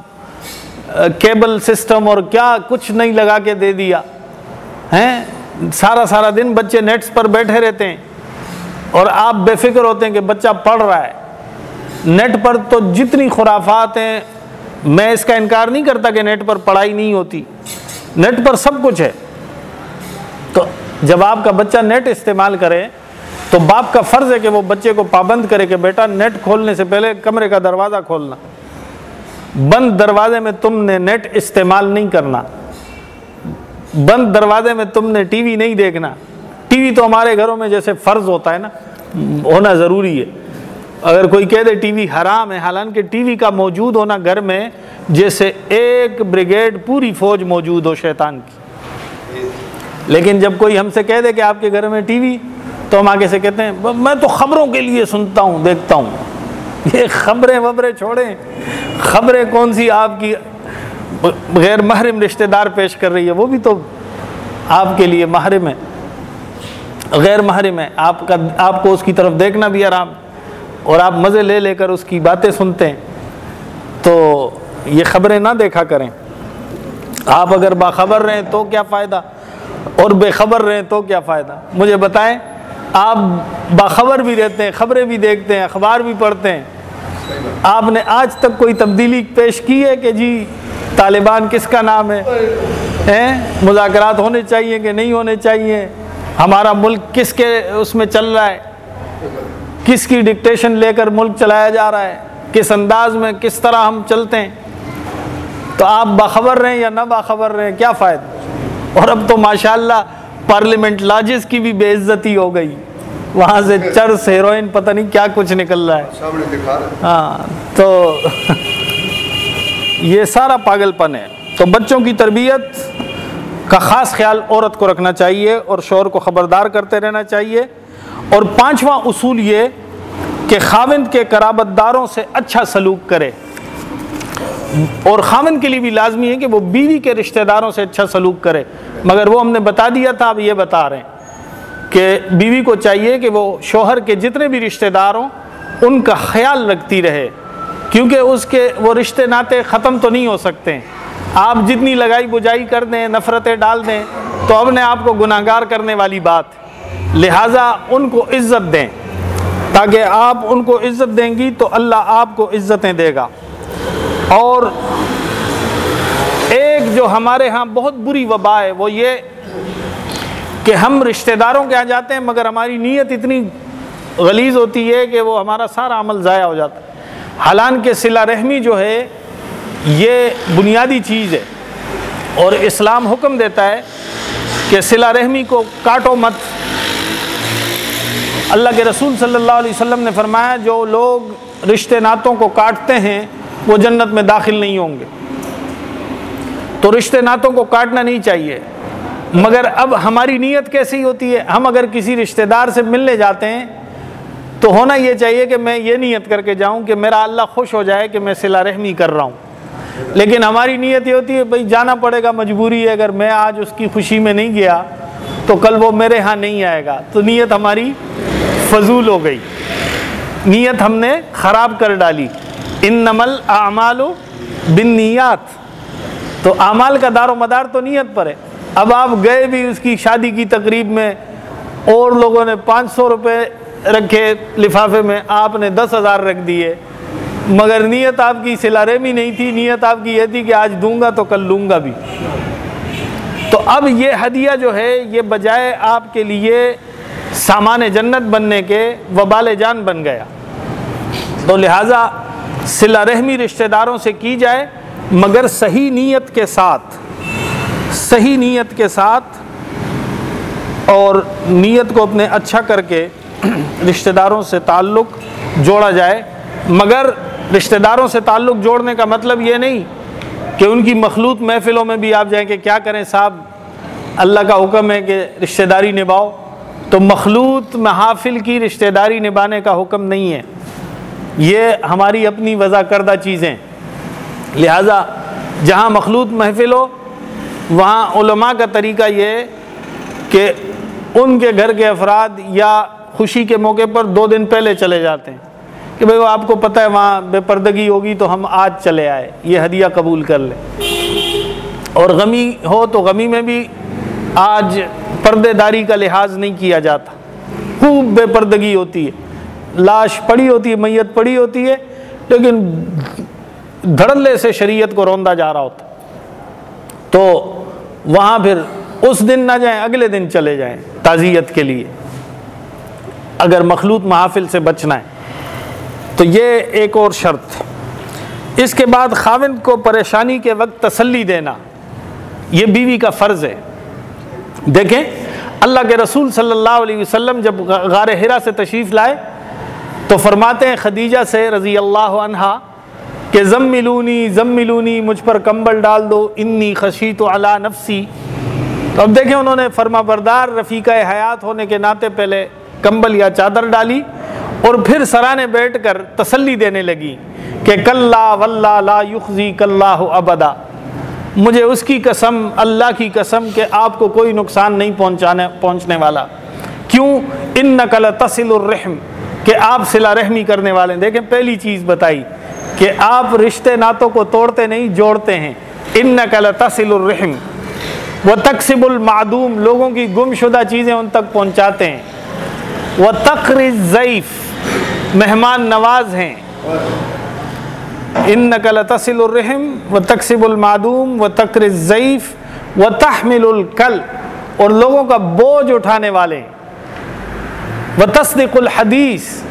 Speaker 1: کیبل سسٹم اور کیا کچھ نہیں لگا کے دے دیا۔ ہیں؟ سارا سارا دن بچے نیٹس پر بیٹھے رہتے ہیں۔ اور آپ بے فکر ہوتے ہیں کہ بچہ پڑھ رہا ہے۔ نیٹ پر تو جتنی خرافات ہیں میں اس کا انکار نہیں کرتا کہ نیٹ پر پڑھائی نہیں ہوتی۔ نیٹ پر سب کچھ ہے۔ تو جب آپ کا بچہ نیٹ استعمال کرے، تو باپ کا فرض ہے کہ وہ بچے کو پابند کرے کہ بیٹا نیٹ کھولنے سے پہلے کمرے کا دروازہ کھولنا۔ بند دروازے میں تم نے نیٹ استعمال نہیں کرنا۔ بند دروازے میں تم نے ٹی وی نہیں دیکھنا۔ ٹی وی تو ہمارے گھروں میں جیسے فرض ہوتا ہے نا، ہونا ضروری ہے۔ اگر کوئی کہہ دے ٹی وی حرام ہے، حالانکہ ٹی وی کا موجود ہونا گھر میں، جیسے ایک بریگیڈ پوری فوج موجود ہو شیطان کی۔ لیکن جب کوئی ہم سے کہہ دے کہ آپ کے گھر میں ٹی وی، تو ہم آگے سے کہتے ہیں میں تو خبروں کے لیے سنتا ہوں، دیکھتا ہوں۔ یہ خبریں وبریں چھوڑیں۔ خبریں کون سی آپ کی غیر محرم رشتہ دار پیش کر رہی ہے؟ وہ بھی تو آپ کے لیے محرم ہے۔ غیر محرم ہے۔ آپ کا، آپ کو اس کی طرف دیکھنا بھی آرام اور آپ مزے لے لے کر اس کی باتیں سنتے ہیں، تو یہ خبریں نہ دیکھا کریں۔ آپ اگر باخبر رہیں تو کیا فائدہ؟ اور بے خبر رہیں تو کیا فائدہ؟ مجھے بتائیں، آپ باخبر بھی رہتے ہیں، خبریں بھی دیکھتے ہیں، اخبار بھی پڑھتے ہیں۔ آپ نے آج تک کوئی تبدیلی پیش کی ہے کہ جی طالبان کس کا نام ہے؟ مذاکرات ہونے چاہیے کہ نہیں ہونے چاہیے؟ ہمارا ملک کس کے اس میں چل رہا ہے؟ کس کی ڈکٹیشن لے کر ملک چلایا جا رہا ہے؟ کس انداز میں کس طرح ہم چلتے ہیں؟ تو آپ باخبر رہیں یا نہ باخبر رہیں کیا فائدہ؟ اور اب تو ماشاءاللہ پارلیمنٹ لاجز کی بھی بے عزتی ہو گئی۔ وہاں سے چرس ہیروئن پتہ نہیں کیا کچھ نکل رہا ہے۔ ہاں تو یہ سارا پاگل پن ہے۔ تو بچوں کی تربیت کا خاص خیال عورت کو رکھنا چاہیے اور شور کو خبردار کرتے رہنا چاہیے۔ اور پانچواں اصول یہ کہ خاوند کے قرابت داروں سے اچھا سلوک کرے۔ اور خاوند کے لیے بھی لازمی ہے کہ وہ بیوی کے رشتہ داروں سے اچھا سلوک کرے۔ مگر وہ ہم نے بتا دیا تھا، اب یہ بتا رہے ہیں کہ بیوی کو چاہیے کہ وہ شوہر کے جتنے بھی رشتہ دار ہوں، ان کا خیال رکھتی رہے۔ کیونکہ اس کے وہ رشتے ناطے ختم تو نہیں ہو سکتے۔ آپ جتنی لگائی بجائی کر دیں، نفرتیں ڈال دیں، تو اب نے آپ کو گناہ گار کرنے والی بات۔ لہٰذا ان کو عزت دیں۔ تاکہ آپ ان کو عزت دیں گی تو اللہ آپ کو عزتیں دے گا۔ اور ایک جو ہمارے ہاں بہت بری وبا ہے وہ یہ کہ ہم رشتہ داروں کے آ جاتے ہیں، مگر ہماری نیت اتنی غلیظ ہوتی ہے کہ وہ ہمارا سارا عمل ضائع ہو جاتا ہے۔ حالانکہ صلہ رحمی جو ہے، یہ بنیادی چیز ہے۔ اور اسلام حکم دیتا ہے کہ صلہ رحمی کو کاٹو مت۔ اللہ کے رسول صلی اللہ علیہ وسلم نے فرمایا جو لوگ رشتے ناتوں کو کاٹتے ہیں وہ جنت میں داخل نہیں ہوں گے۔ تو رشتے ناتوں کو کاٹنا نہیں چاہیے۔ مگر اب ہماری نیت کیسی ہوتی ہے؟ ہم اگر کسی رشتہ دار سے ملنے جاتے ہیں تو ہونا یہ چاہیے کہ میں یہ نیت کر کے جاؤں کہ میرا اللہ خوش ہو جائے کہ میں صلہ رحمی کر رہا ہوں۔ لیکن ہماری نیت یہ ہوتی ہے، بھائی جانا پڑے گا، مجبوری ہے، اگر میں آج اس کی خوشی میں نہیں گیا تو کل وہ میرے ہاں نہیں آئے گا۔ تو نیت ہماری فضول ہو گئی۔ نیت ہم نے خراب کر ڈالی۔ ان نمل اعمال بن نیات تو اعمال کا دار و مدار تو نیت پر ہے۔ اب آپ گئے بھی اس کی شادی کی تقریب میں، اور لوگوں نے پانچ سو روپے رکھے لفافے میں، آپ نے دس ہزار رکھ دیے۔ مگر نیت آپ کی سلارے بھی نہیں تھی۔ نیت آپ کی یہ تھی کہ آج دوں گا تو کل لوں گا بھی۔ تو اب یہ ہدیہ جو ہے، یہ بجائے آپ کے لیے سامان جنت بننے کے وبال جان بن گیا۔ تو لہٰذا صلہ رحمی رشتہ داروں سے کی جائے، مگر صحیح نیت کے ساتھ، صحیح نیت کے ساتھ اور نیت کو اپنے اچھا کر کے رشتہ داروں سے تعلق جوڑا جائے۔ مگر رشتہ داروں سے تعلق جوڑنے کا مطلب یہ نہیں کہ ان کی مخلوط محفلوں میں بھی آپ جائیں کہ کیا کریں صاحب، اللہ کا حکم ہے کہ رشتہ داری نبھاؤ۔ تو مخلوط محافل کی رشتہ داری نبھانے کا حکم نہیں ہے۔ یہ ہماری اپنی وضع کردہ چیزیں۔ لہٰذا جہاں مخلوط محفل ہو، وہاں علماء کا طریقہ یہ کہ ان کے گھر کے افراد یا خوشی کے موقع پر دو دن پہلے چلے جاتے ہیں۔ کہ بھائی وہ آپ کو پتہ ہے، وہاں بے پردگی ہوگی تو ہم آج چلے آئے، یہ ہدیہ قبول کر لیں۔ اور غمی ہو تو غمی میں بھی آج پردے داری کا لحاظ نہیں کیا جاتا۔ خوب بے پردگی ہوتی ہے۔ لاش پڑی ہوتی ہے، میت پڑی ہوتی ہے، لیکن دھڑلے سے شریعت کو روندا جا رہا ہوتا۔ تو وہاں پھر اس دن نہ جائیں، اگلے دن چلے جائیں تعزیت کے لیے۔ اگر مخلوط محافل سے بچنا ہے۔ تو یہ ایک اور شرط۔ اس کے بعد خاوند کو پریشانی کے وقت تسلی دینا۔ یہ بیوی کا فرض ہے۔ دیکھیں، اللہ کے رسول صلی اللہ علیہ وسلم جب غار ہرا سے تشریف لائے، تو فرماتے ہیں خدیجہ سے رضی اللہ عنہا کہ ضم ملونی ضم ملونی، مجھ پر کمبل ڈال دو، انی خشی تو اللہ نفسی۔ تو اب دیکھیں انہوں نے فرما بردار رفیقہ حیات ہونے کے ناطے پہلے کمبل یا چادر ڈالی اور پھر سرانے بیٹھ کر تسلی دینے لگی کہ کلّہ لا یخزی کلّہ ابدا۔ مجھے اس کی قسم، اللہ کی قسم کہ آپ کو کوئی نقصان نہیں پہنچانے، پہنچنے والا۔ کیوں؟ ان نقل تسل الرحم، کہ آپ صلا رحمی کرنے والے ہیں۔ دیکھیں، پہلی چیز بتائی کہ آپ رشتے ناتوں کو توڑتے نہیں، جوڑتے ہیں۔ ان نقل تسل الرحم وہ تقسیب المعدوم، لوگوں کی گم شدہ چیزیں ان تک پہنچاتے ہیں۔ وہ تقر ضعیف مہمان نواز ہیں۔ ان نقل تسل الرحم و تقسیب المعدوم و تقر ضعیف و تحمل الکل اور لوگوں کا بوجھ اٹھانے والے. وہ تصدیق الحدیث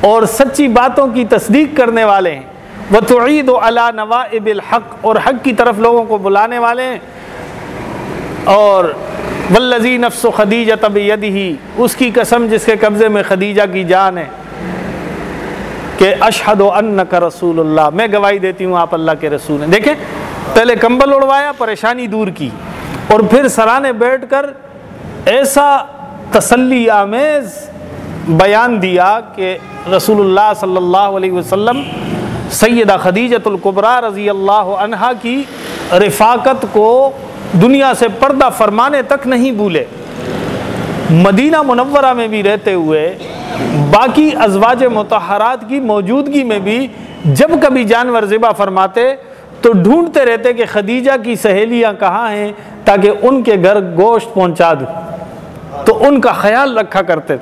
Speaker 1: اور سچی باتوں کی تصدیق کرنے والے. ہیں وہ توعید و علا نوائب الحق. اور حق کی طرف لوگوں کو بلانے والے. اور ولزی نفس و خدیجہ طب ہی اس کی قسم جس کے قبضے میں خدیجہ کی جان ہے. کہ اشحد و ان کا رسول اللہ میں گواہی دیتی ہوں آپ اللہ کے رسول ہیں۔ دیکھیں، پہلے کمبل اڑوایا، پریشانی دور کی۔ اور پھر سرانے بیٹھ کر ایسا تسلی آمیز بیان دیا کہ رسول اللہ صلی اللہ علیہ وسلم، سیدہ خدیجت القبرہ رضی اللہ عنہا کی رفاقت کو دنیا سے پردہ فرمانے تک نہیں بھولے۔ مدینہ منورہ میں بھی رہتے ہوئے باقی ازواج متحرات کی موجودگی میں بھی جب کبھی جانور ذبح فرماتے تو ڈھونڈتے رہتے کہ خدیجہ کی سہیلیاں کہاں ہیں تاکہ ان کے گھر گوشت پہنچا دوں تو ان کا خیال رکھا کرتے۔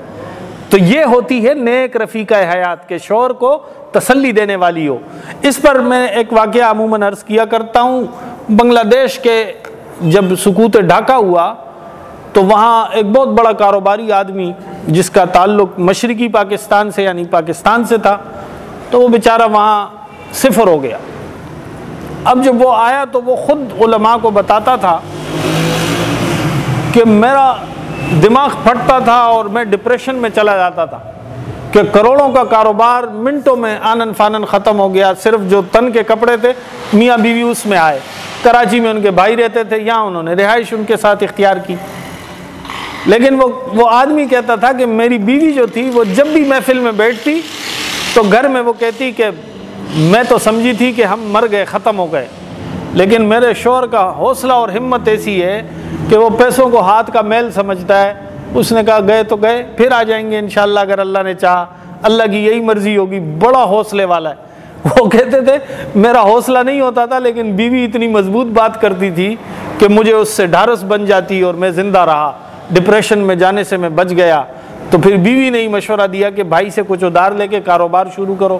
Speaker 1: تو یہ ہوتی ہے نیک رفیقہ حیات کے شور کو تسلی دینے والی ہو۔ اس پر میں ایک واقعہ عموماً عرض کیا کرتا ہوں۔ بنگلہ دیش کے جب سکوت ڈھاکہ ہوا تو وہاں ایک بہت بڑا کاروباری آدمی جس کا تعلق مشرقی پاکستان سے یعنی پاکستان سے تھا، تو وہ بیچارہ وہاں صفر ہو گیا۔ اب جب وہ آیا تو وہ خود علماء کو بتاتا تھا کہ میرا دماغ پھٹتا تھا اور میں ڈپریشن میں چلا جاتا تھا کہ کروڑوں کا کاروبار منٹوں میں آنن فانن ختم ہو گیا۔ صرف جو تن کے کپڑے تھے، میاں بیوی اس میں آئے۔ کراچی میں ان کے بھائی رہتے تھے، یہاں انہوں نے رہائش ان کے ساتھ اختیار کی۔ لیکن وہ وہ آدمی کہتا تھا کہ میری بیوی جو تھی وہ جب بھی محفل میں بیٹھتی تو گھر میں وہ کہتی کہ میں تو سمجھی تھی کہ ہم مر گئے، ختم ہو گئے۔ لیکن میرے شور کا حوصلہ اور ہمت ایسی ہے کہ وہ پیسوں کو ہاتھ کا میل سمجھتا ہے۔ اس نے کہا، گئے تو گئے، پھر آ جائیں گے انشاءاللہ اگر اللہ نے چاہا۔ اللہ کی یہی مرضی ہوگی، بڑا حوصلے والا ہے۔ وہ کہتے تھے، میرا حوصلہ نہیں ہوتا تھا، لیکن بیوی اتنی مضبوط بات کرتی تھی کہ مجھے اس سے ڈھارس بن جاتی اور میں زندہ رہا۔ ڈپریشن میں جانے سے میں بچ گیا تو پھر بیوی نے ہی مشورہ دیا کہ بھائی سے کچھ ادھار لے کے کاروبار شروع کرو۔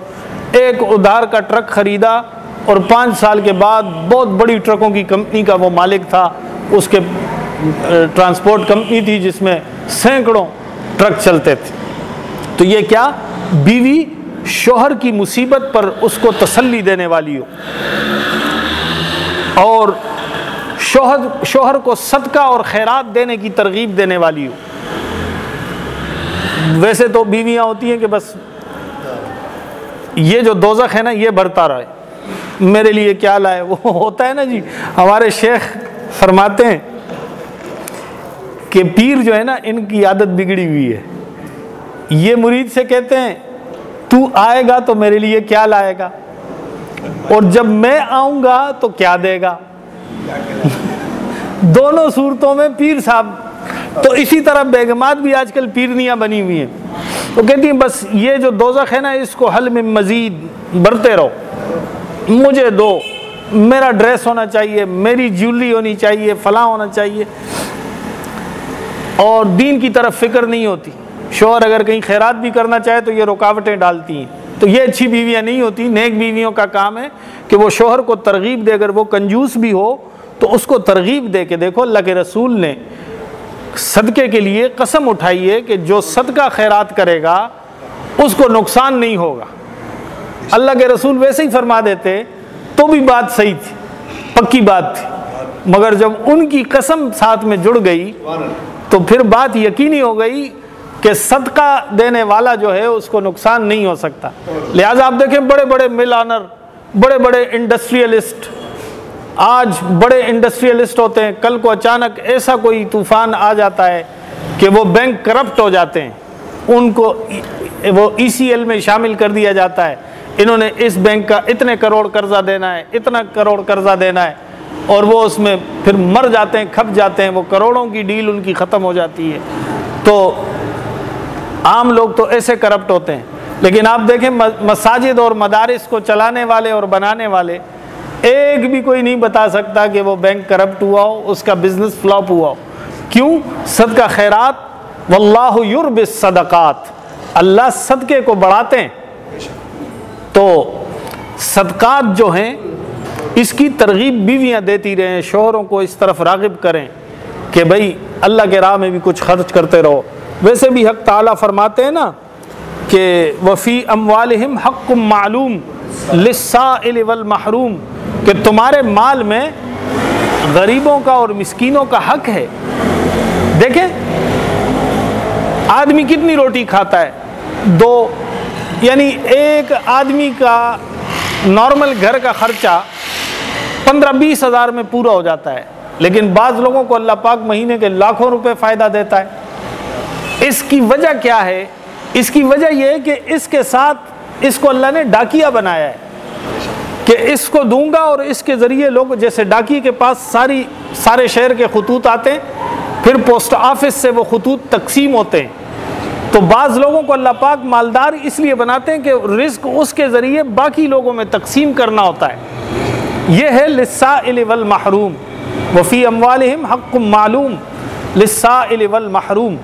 Speaker 1: ایک ادھار کا ٹرک خریدا اور پانچ سال کے بعد بہت بڑی ٹرکوں کی کمپنی کا وہ مالک تھا، اس کے ٹرانسپورٹ کمپنی تھی جس میں سینکڑوں ٹرک چلتے تھے۔ تو یہ کیا؟ بیوی شوہر کی مصیبت پر اس کو تسلی دینے والی ہو۔ اور شوہر شوہر کو صدقہ اور خیرات دینے کی ترغیب دینے والی ہو ویسے تو بیویاں ہوتی ہیں کہ بس یہ جو دوزخ ہے نا، یہ بڑھتا رہے میرے لیے کیا لائے؟ وہ ہوتا ہے نا جی۔ ہمارے شیخ فرماتے ہیں کہ پیر جو ہے نا، ان کی عادت بگڑی ہوئی ہے۔ یہ مرید سے کہتے ہیں، تو آئے گا تو میرے لیے کیا لائے گا؟ اور جب میں آؤں گا تو کیا دے گا؟ دونوں صورتوں میں پیر صاحب، تو اسی طرح بیگمات بھی آج کل پیرنیاں بنی ہوئی ہیں۔ تو کہتی ہیں، بس یہ جو دوزخ ہے نا، اس کو حل میں مزید بڑھتے رہو۔ مجھے دو، میرا ڈریس ہونا چاہیے، میری جیولری ہونی چاہیے، فلاں ہونا چاہیے۔ اور دین کی طرف فکر نہیں ہوتی۔ شوہر اگر کہیں خیرات بھی کرنا چاہے تو یہ رکاوٹیں ڈالتی ہیں۔ تو یہ اچھی بیویاں نہیں ہوتی، نیک بیویوں کا کام ہے کہ وہ شوہر کو ترغیب دے، اگر وہ کنجوس بھی ہو تو اس کو ترغیب دے کے دیکھو، اللہ کے رسول نے صدقے کے لیے قسم اٹھائی ہے کہ جو صدقہ خیرات کرے گا، اس کو نقصان نہیں ہوگا۔ اللہ کے رسول ویسے ہی فرما دیتے، تو بھی بات صحیح تھی، پکی بات تھی۔ مگر جب ان کی قسم ساتھ میں جڑ گئی، تو پھر بات یقینی ہو گئی کہ صدقہ دینے والا جو ہے، اس کو نقصان نہیں ہو سکتا۔ لہٰذا آپ دیکھیں، بڑے بڑے مل آنر بڑے بڑے انڈسٹریلسٹ آج بڑے انڈسٹریلسٹ ہوتے ہیں، کل کو اچانک ایسا کوئی طوفان آ جاتا ہے کہ وہ بینک کرپٹ ہو جاتے ہیں۔ ان کو وہ ای سی ایل میں شامل کر دیا جاتا ہے۔ انہوں نے اس بینک کا اتنے کروڑ قرضہ دینا ہے، اتنا کروڑ قرضہ دینا ہے اور وہ اس میں پھر مر جاتے ہیں، کھپ جاتے ہیں۔ وہ کروڑوں کی ڈیل ان کی ختم ہو جاتی ہے۔ تو عام لوگ تو ایسے کرپٹ ہوتے ہیں۔ لیکن آپ دیکھیں، مساجد اور مدارس کو چلانے والے اور بنانے والے ایک بھی کوئی نہیں بتا سکتا کہ وہ بینک کرپٹ ہوا ہو، اس کا بزنس فلاپ ہوا ہو۔ کیوں؟ صدقہ خیرات، واللہ یرب الصدقات۔ اللہ صدقے کو بڑھاتے ہیں۔ تو صدقات جو ہیں، اس کی ترغیب بیویاں دیتی رہیں، شوہروں کو اس طرف راغب کریں کہ بھائی اللہ کے راہ میں بھی کچھ خرچ کرتے رہو۔ ویسے بھی حق تعالیٰ فرماتے ہیں نا کہ وفی اموالہم حق معلوم للسائل والمحروم۔ کہ تمہارے مال میں غریبوں کا اور مسکینوں کا حق ہے۔ دیکھیں، آدمی کتنی روٹی کھاتا ہے؟ دو یعنی ایک آدمی کا نارمل گھر کا خرچہ پندرہ بیس ہزار میں پورا ہو جاتا ہے۔ لیکن بعض لوگوں کو اللہ پاک مہینے کے لاکھوں روپے فائدہ دیتا ہے۔ اس کی وجہ کیا ہے؟ اس کی وجہ یہ ہے کہ اس کے ساتھ اس کو اللہ نے ڈاکیا بنایا ہے۔ کہ اس کو دوں گا اور اس کے ذریعے لوگ جیسے ڈاکی کے پاس ساری سارے شہر کے خطوط آتے ہیں، پھر پوسٹ آفس سے وہ خطوط تقسیم ہوتے ہیں۔ تو بعض لوگوں کو اللہ پاک مالدار اس لیے بناتے ہیں کہ رزق اس کے ذریعے باقی لوگوں میں تقسیم کرنا ہوتا ہے۔ یہ ہے لسا والمحروم۔ وفی اموالہم حق معلوم۔ لسا والمحروم۔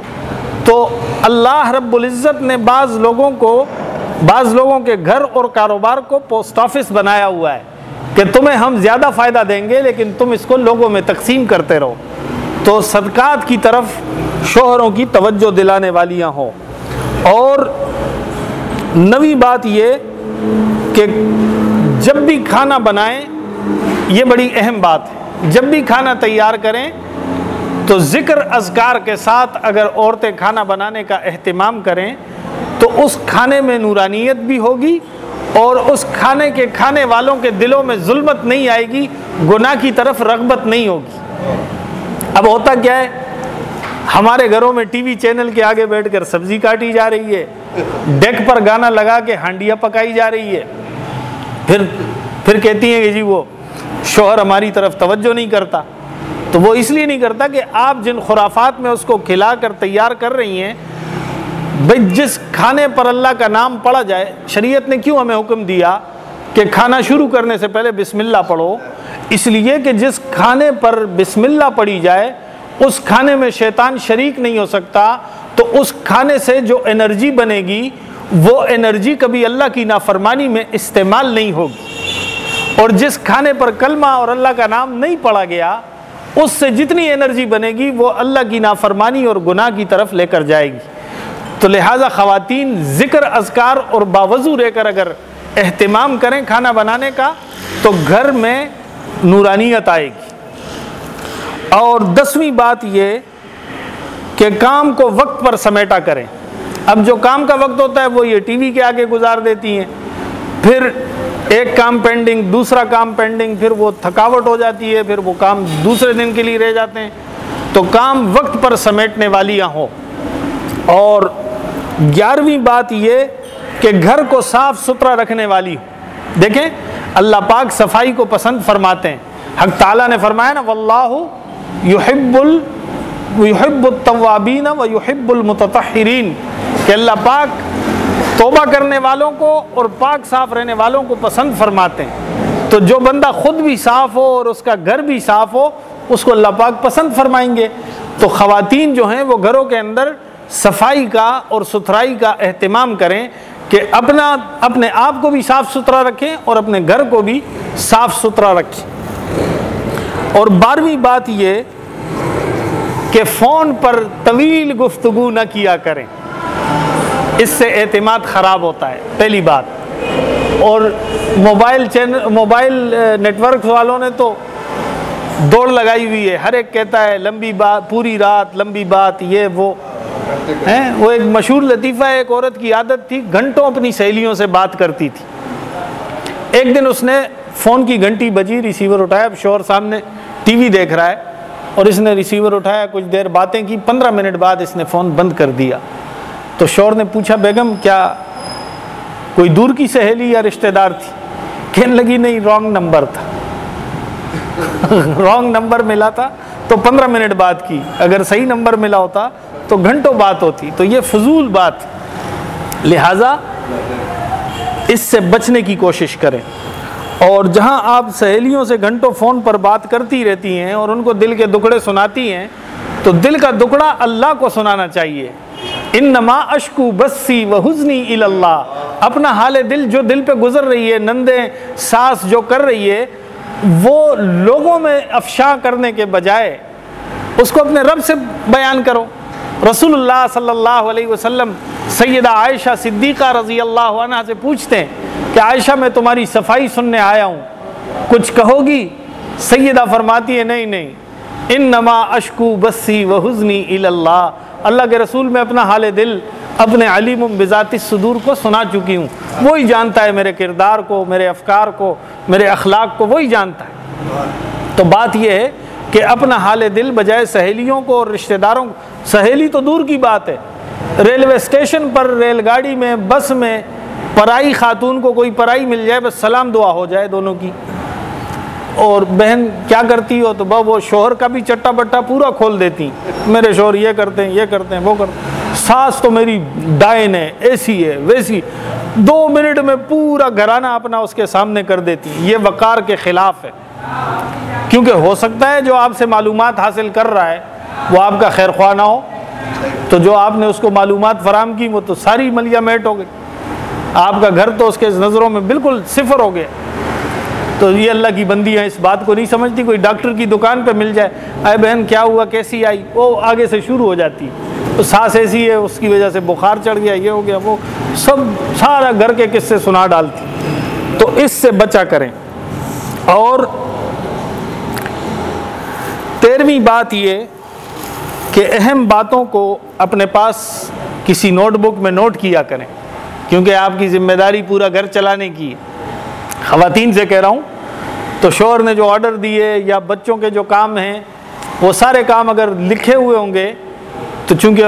Speaker 1: تو اللہ رب العزت نے بعض لوگوں کو بعض لوگوں کے گھر اور کاروبار کو پوسٹ آفس بنایا ہوا ہے کہ تمہیں ہم زیادہ فائدہ دیں گے، لیکن تم اس کو لوگوں میں تقسیم کرتے رہو۔ تو صدقات کی طرف شوہروں کی توجہ دلانے والیاں ہوں۔ اور نوی بات یہ کہ جب بھی کھانا بنائیں، یہ بڑی اہم بات ہے۔ جب بھی کھانا تیار کریں، تو ذکر اذکار کے ساتھ اگر عورتیں کھانا بنانے کا اہتمام کریں تو اس کھانے میں نورانیت بھی ہوگی اور اس کھانے کے کھانے والوں کے دلوں میں ظلمت نہیں آئے گی، گناہ کی طرف رغبت نہیں ہوگی۔ اب ہوتا کیا ہے؟ ہمارے گھروں میں ٹی وی چینل کے آگے بیٹھ کر سبزی کاٹی جا رہی ہے، ڈیک پر گانا لگا کے ہانڈیاں پکائی جا رہی ہے۔ پھر پھر کہتی ہیں کہ جی وہ شوہر ہماری طرف توجہ نہیں کرتا۔ تو وہ اس لیے نہیں کرتا کہ آپ جن خرافات میں اس کو کھلا کر تیار کر رہی ہیں بھائی جس کھانے پر اللہ کا نام پڑا جائے، شریعت نے کیوں ہمیں حکم دیا کہ کھانا شروع کرنے سے پہلے بسم اللہ پڑھو؟ اس لیے کہ جس کھانے پر بسم اللہ پڑھی جائے، اس کھانے میں شیطان شریک نہیں ہو سکتا، تو اس کھانے سے جو انرجی بنے گی، وہ انرجی کبھی اللہ کی نافرمانی میں استعمال نہیں ہوگی۔ اور جس کھانے پر کلمہ اور اللہ کا نام نہیں پڑا گیا، اس سے جتنی انرجی بنے گی، وہ اللہ کی نافرمانی اور گناہ کی طرف لے کر جائے گی۔ تو لہٰذا خواتین ذکر اذکار اور باوضو رہ کر اگر اہتمام کریں کھانا بنانے کا، تو گھر میں نورانیت آئے گی۔ اور دسویں بات یہ کہ کام کو وقت پر سمیٹا کریں۔ اب جو کام کا وقت ہوتا ہے، وہ یہ ٹی وی کے آگے گزار دیتی ہیں۔ پھر ایک کام پینڈنگ، دوسرا کام پینڈنگ، پھر وہ تھکاوٹ ہو جاتی ہے، پھر وہ کام دوسرے دن کے لیے رہ جاتے ہیں۔ تو کام وقت پر سمیٹنے والیاں ہوں۔ اور گیارہویں بات یہ کہ گھر کو صاف ستھرا رکھنے والی ہو۔ دیکھیں، اللہ پاک صفائی کو پسند فرماتے ہیں۔ حق تعالیٰ نے فرمایا نا، واللہ یحب ال، یحب التوابین و یحب المتطہرین کہ اللہ پاک توبہ کرنے والوں کو اور پاک صاف رہنے والوں کو پسند فرماتے ہیں۔ تو جو بندہ خود بھی صاف ہو اور اس کا گھر بھی صاف ہو، اس کو اللہ پاک پسند فرمائیں گے۔ تو خواتین جو ہیں، وہ گھروں کے اندر صفائی کا اور ستھرائی کا اہتمام کریں کہ اپنا، اپنے آپ کو بھی صاف ستھرا رکھیں اور اپنے گھر کو بھی صاف ستھرا رکھیں۔ اور بارہویں بات یہ کہ فون پر طویل گفتگو نہ کیا کریں۔ اس سے اعتماد خراب ہوتا ہے، پہلی بات۔ اور mobile channel mobile network والوں نے تو دوڑ لگائی ہوئی ہے، ہر ایک کہتا ہے لمبی بات، پوری رات لمبی بات، یہ وہ۔ ہیں؟ وہ ایک مشہور لطیفہ ایک عورت کی عادت تھی، گھنٹوں اپنی سہیلیوں سے بات کرتی تھی۔ ایک دن اس نے فون کی گھنٹی بجی ریسیور اٹھایا اب شور سامنے ٹی وی دیکھ رہا ہے۔ اور اس نے ریسیور اٹھایا، کچھ دیر باتیں کی، پندرہ منٹ بعد اس نے فون بند کر دیا۔ تو شور نے پوچھا، بیگم، کیا کوئی دور کی سہیلی یا رشتہ دار تھی؟ کہنے لگی، نہیں رانگ نمبر تھا۔ رانگ نمبر ملا تھا، تو پندرہ منٹ بعد کی۔ اگر صحیح نمبر ملا ہوتا تو گھنٹوں بات ہوتی، تو یہ فضول بات۔ لہذا اس سے بچنے کی کوشش کریں۔ اور جہاں آپ سہیلیوں سے گھنٹوں فون پر بات کرتی رہتی ہیں اور ان کو دل کے دکڑے سناتی ہیں، تو دل کا دکڑا اللہ کو سنانا چاہیے۔ ان نما اشکو بسی و حسنی اللہ اپنا حال دل جو دل پہ گزر رہی ہے، نندیں، ساس جو کر رہی ہے، وہ لوگوں میں افشاں کرنے کے بجائے اس کو اپنے رب سے بیان کرو۔ رسول اللہ صلی اللہ علیہ وسلم سیدہ عائشہ صدیقہ رضی اللہ عنہ سے پوچھتے ہیں کہ عائشہ میں تمہاری صفائی سننے آیا ہوں، کچھ کہو گی؟ سیدہ فرماتی ہے نہیں نہیں۔ ان نما اشکو بسی و حسنی اللہ اللہ کے رسول میں اپنا حال دل، اپنے علیم بذاتی صدور کو سنا چکی ہوں۔ وہی جانتا ہے میرے کردار کو، میرے افکار کو، میرے اخلاق کو، وہی جانتا ہے۔ تو بات یہ ہے کہ اپنا حال دل بجائے سہیلیوں کو اور رشتہ داروں کو۔ سہیلی تو دور کی بات ہے۔ ریلوے اسٹیشن پر، ریل گاڑی میں، بس میں پرائی خاتون کو کوئی پرائی مل جائے، بس سلام دعا ہو جائے دونوں کی۔ اور بہن کیا کرتی ہو؟ تو وہ شوہر کا بھی چٹا بٹا پورا کھول دیتی۔ میرے شوہر یہ کرتے ہیں، یہ کرتے ہیں، وہ کرتے ہیں۔ ساس تو میری ڈائن ہے، ایسی ہے، ویسی۔ دو منٹ میں پورا گھرانہ اپنا اس کے سامنے کر دیتی۔ یہ وقار کے خلاف ہے۔ کیونکہ ہو سکتا ہے جو آپ سے معلومات حاصل کر رہا ہے وہ آپ کا خیر خواہ نہ ہو۔ تو جو آپ نے اس کو معلومات فراہم کی وہ تو ساری ملیا میٹ ہو گئی۔ آپ کا گھر تو اس کے نظروں میں بالکل صفر ہو گیا۔ تو یہ اللہ کی بندی ہے، اس بات کو نہیں سمجھتی، کوئی ڈاکٹر کی دکان پہ مل جائے۔ اے بہن، کیا ہوا؟ کیسی آئی؟ وہ آگے سے شروع ہو جاتی۔ تو سانس ایسی ہے، اس کی وجہ سے بخار چڑھ گیا، یہ ہو گیا، وہ سب سارا گھر کے قصے سنا ڈالتی۔ تو اس سے بچا کریں۔ اور تیرہویں بات یہ کہ اہم باتوں کو اپنے پاس کسی نوٹ بک میں نوٹ کیا کریں، کیونکہ آپ کی ذمہ داری پورا گھر چلانے کی ہے۔ خواتین سے کہہ رہا ہوں، تو شوہر نے جو آرڈر دیے یا بچوں کے جو کام ہیں، وہ سارے کام اگر لکھے ہوئے ہوں گے، تو چونکہ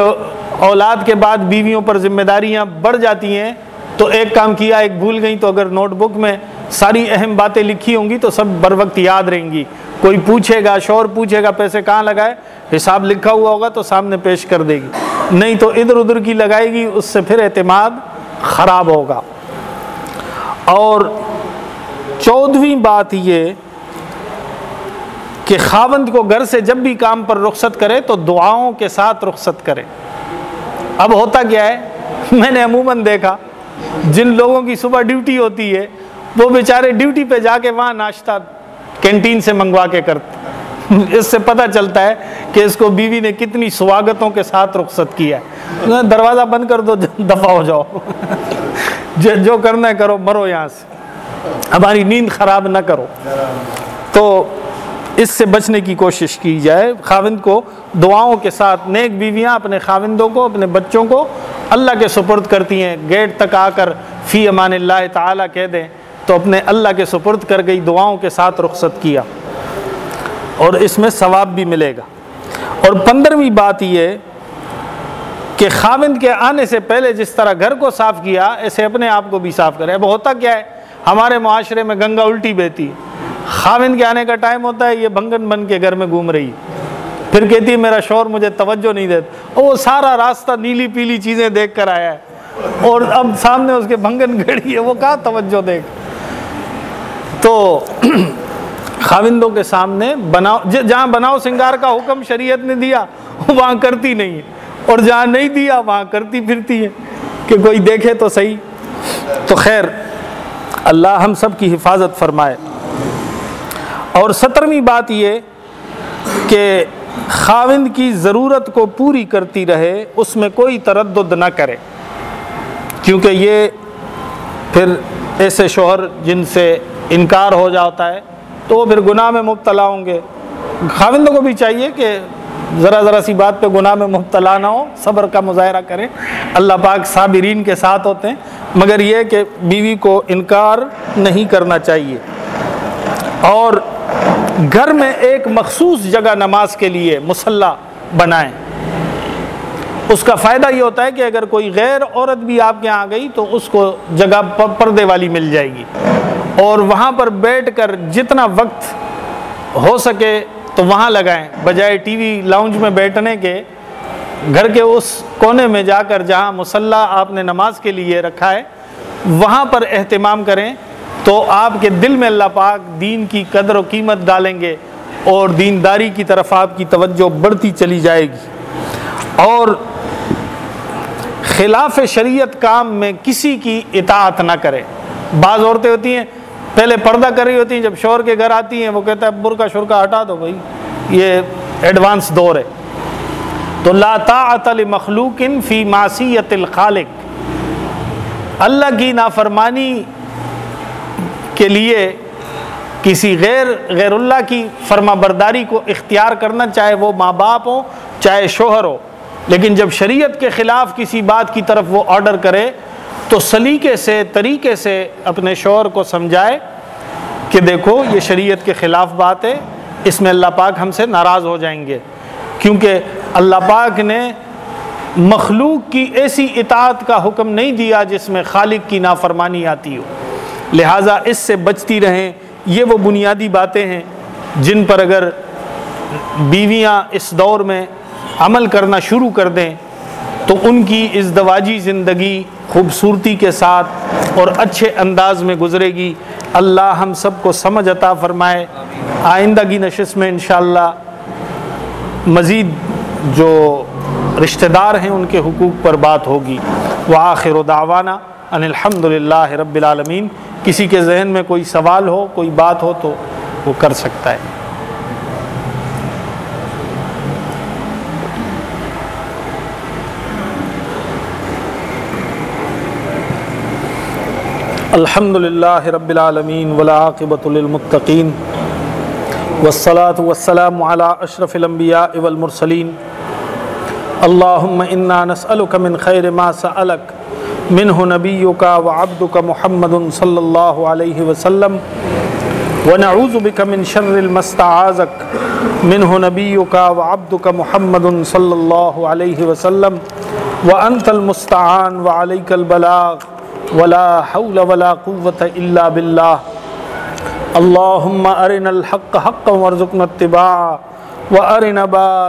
Speaker 1: اولاد کے بعد بیویوں پر ذمہ داریاں بڑھ جاتی ہیں، تو ایک کام کیا، ایک بھول گئیں، تو اگر نوٹ بک میں ساری اہم باتیں لکھی ہوں گی، تو سب بر وقت یاد رہیں گی۔ کوئی پوچھے گا، شور پوچھے گا پیسے کہاں لگائے؟ حساب لکھا ہوا ہوگا تو سامنے پیش کر دے گی۔ نہیں تو ادھر ادھر کی لگائے گی، اس سے پھر اعتماد خراب ہوگا۔ اور چودھویں بات یہ کہ خاوند کو گھر سے جب بھی کام پر رخصت کرے تو دعاؤں کے ساتھ رخصت کرے۔ اب ہوتا کیا ہے؟ میں نے عموماً دیکھا، جن لوگوں کی صبح ڈیوٹی ہوتی ہے، وہ بیچارے ڈیوٹی پہ جا کے وہاں ناشتہ کینٹین سے منگوا کے کرتے اس سے پتہ چلتا ہے کہ اس کو بیوی نے کتنی سواگتوں کے ساتھ رخصت کیا ہے۔ دروازہ بند کر دو دفاع ہو جاؤ۔ جو کرنا ہے کرو، مرو یہاں سے۔ ہماری نیند خراب نہ کرو۔ تو اس سے بچنے کی کوشش کی جائے۔ خاوند کو دعاؤں کے ساتھ، نیک بیویاں اپنے خاوندوں کو، اپنے بچوں کو اللہ کے سپرد کرتی ہیں۔ گیٹ تک آ کر، فی امان اللہ تعالیٰ کہہ دیں۔ تو اپنے اللہ کے سپرد کر گئی دعاؤں کے ساتھ رخصت کیا اور اس میں ثواب بھی ملے گا۔ اور پندرہویں بات یہ کہ خاوند کے آنے سے پہلے جس طرح گھر کو صاف کیا ایسے اپنے آپ کو بھی صاف کرے۔ اب ہوتا کیا ہے؟ ہمارے معاشرے میں گنگا الٹی بہتی خاوند کے آنے کا ٹائم ہوتا ہے، یہ بھنگن بن کے گھر میں گھوم رہی پھر کہتی ہے، میرا شور مجھے توجہ نہیں دیتا۔ وہ سارا راستہ نیلی پیلی چیزیں دیکھ کر آیا ہے۔ اور اب سامنے اس کے بھنگن گھڑی ہے، وہ کہاں توجہ دیکھ تو خاوندوں کے سامنے بناؤ جہاں بناؤ سنگار کا حکم شریعت نے دیا، وہاں کرتی نہیں ہے۔ اور جہاں نہیں دیا، وہاں کرتی پھرتی ہے۔ کہ کوئی دیکھے تو صحیح۔ تو خیر، اللہ ہم سب کی حفاظت فرمائے۔ اور سترویں بات یہ کہ خاوند کی ضرورت کو پوری کرتی رہے، اس میں کوئی تردد نہ کرے۔ کیونکہ یہ پھر ایسے شوہر جن سے انکار ہو جاتا ہے، تو وہ پھر گناہ میں مبتلا ہوں گے۔ خاوندوں کو بھی چاہیے کہ ذرا ذرا سی بات پہ گناہ میں مبتلا نہ ہو، صبر کا مظاہرہ کریں۔ اللہ پاک صابرین کے ساتھ ہوتے ہیں، مگر یہ کہ بیوی کو انکار نہیں کرنا چاہیے۔ اور گھر میں ایک مخصوص جگہ نماز کے لیے مسلح بنائیں۔ اس کا فائدہ یہ ہوتا ہے کہ اگر کوئی غیر عورت بھی آپ کے یہاں آ گئی تو اس کو جگہ پردے والی مل جائے گی۔ اور وہاں پر بیٹھ کر جتنا وقت ہو سکے تو وہاں لگائیں، بجائے ٹی وی لاؤنج میں بیٹھنے کے۔ گھر کے اس کونے میں جا کر جہاں مسلح آپ نے نماز کے لیے رکھا ہے، وہاں پر اہتمام کریں تو آپ کے دل میں اللہ پاک دین کی قدر و قیمت ڈالیں گے اور دینداری کی طرف آپ کی توجہ بڑھتی چلی جائے گی۔ اور خلاف شریعت کام میں کسی کی اطاعت نہ کرے بعض عورتیں ہوتی ہیں پہلے پردہ کر رہی ہوتی ہیں، جب شور کے گھر آتی ہیں، وہ کہتا ہے، برقع شرکا ہٹا دو بھائی، یہ ایڈوانس دور ہے۔ تو لا طاعت لمخلوق فی معصیت الخالق۔ اللہ کی نافرمانی کے لیے کسی غیر غیر اللہ کی فرما برداری کو اختیار کرنا، چاہے وہ ماں باپ ہو چاہے شوہر ہو، لیکن جب شریعت کے خلاف کسی بات کی طرف وہ آرڈر کرے تو سلیقے سے، طریقے سے اپنے شوہر کو سمجھائے کہ دیکھو یہ شریعت کے خلاف بات ہے، اس میں اللہ پاک ہم سے ناراض ہو جائیں گے۔ کیونکہ اللہ پاک نے مخلوق کی ایسی اطاعت کا حکم نہیں دیا جس میں خالق کی نافرمانی آتی ہو۔ لہٰذا اس سے بچتی رہیں، یہ وہ بنیادی باتیں ہیں جن پر اگر بیویاں اس دور میں عمل کرنا شروع کر دیں تو ان کی اس دواجی زندگی خوبصورتی کے ساتھ اور اچھے انداز میں گزرے گی۔ اللہ ہم سب کو سمجھ عطا فرمائے۔ آئندہ کی نشست میں انشاءاللہ مزید جو رشتہ دار ہیں ان کے حقوق پر بات ہوگی۔ وآخر دعوانا ان الحمد للہ رب العالمین۔ کسی کے ذہن میں کوئی سوال ہو، کوئی بات ہو تو وہ کر سکتا ہے۔ الحمد للہ رب العالمین ولاقبۃ للمتقین والصلاة والسلام على اشرف الانبیاء والمرسلین اللہم انا نسألک من خیر ما سألک منہ نبیک وعبدک محمد صلی اللہ علیہ وسلم ونعوذ بک من شر المستعاذک منہ نبیک وعبدک محمد صلی اللہ علیہ وسلم وانت المستعان وعلیک البلاغ ولا حول ولا قوة إلا بالله. اللهم أرنا الحق حقا وارزقنا اتباعا وأرنا با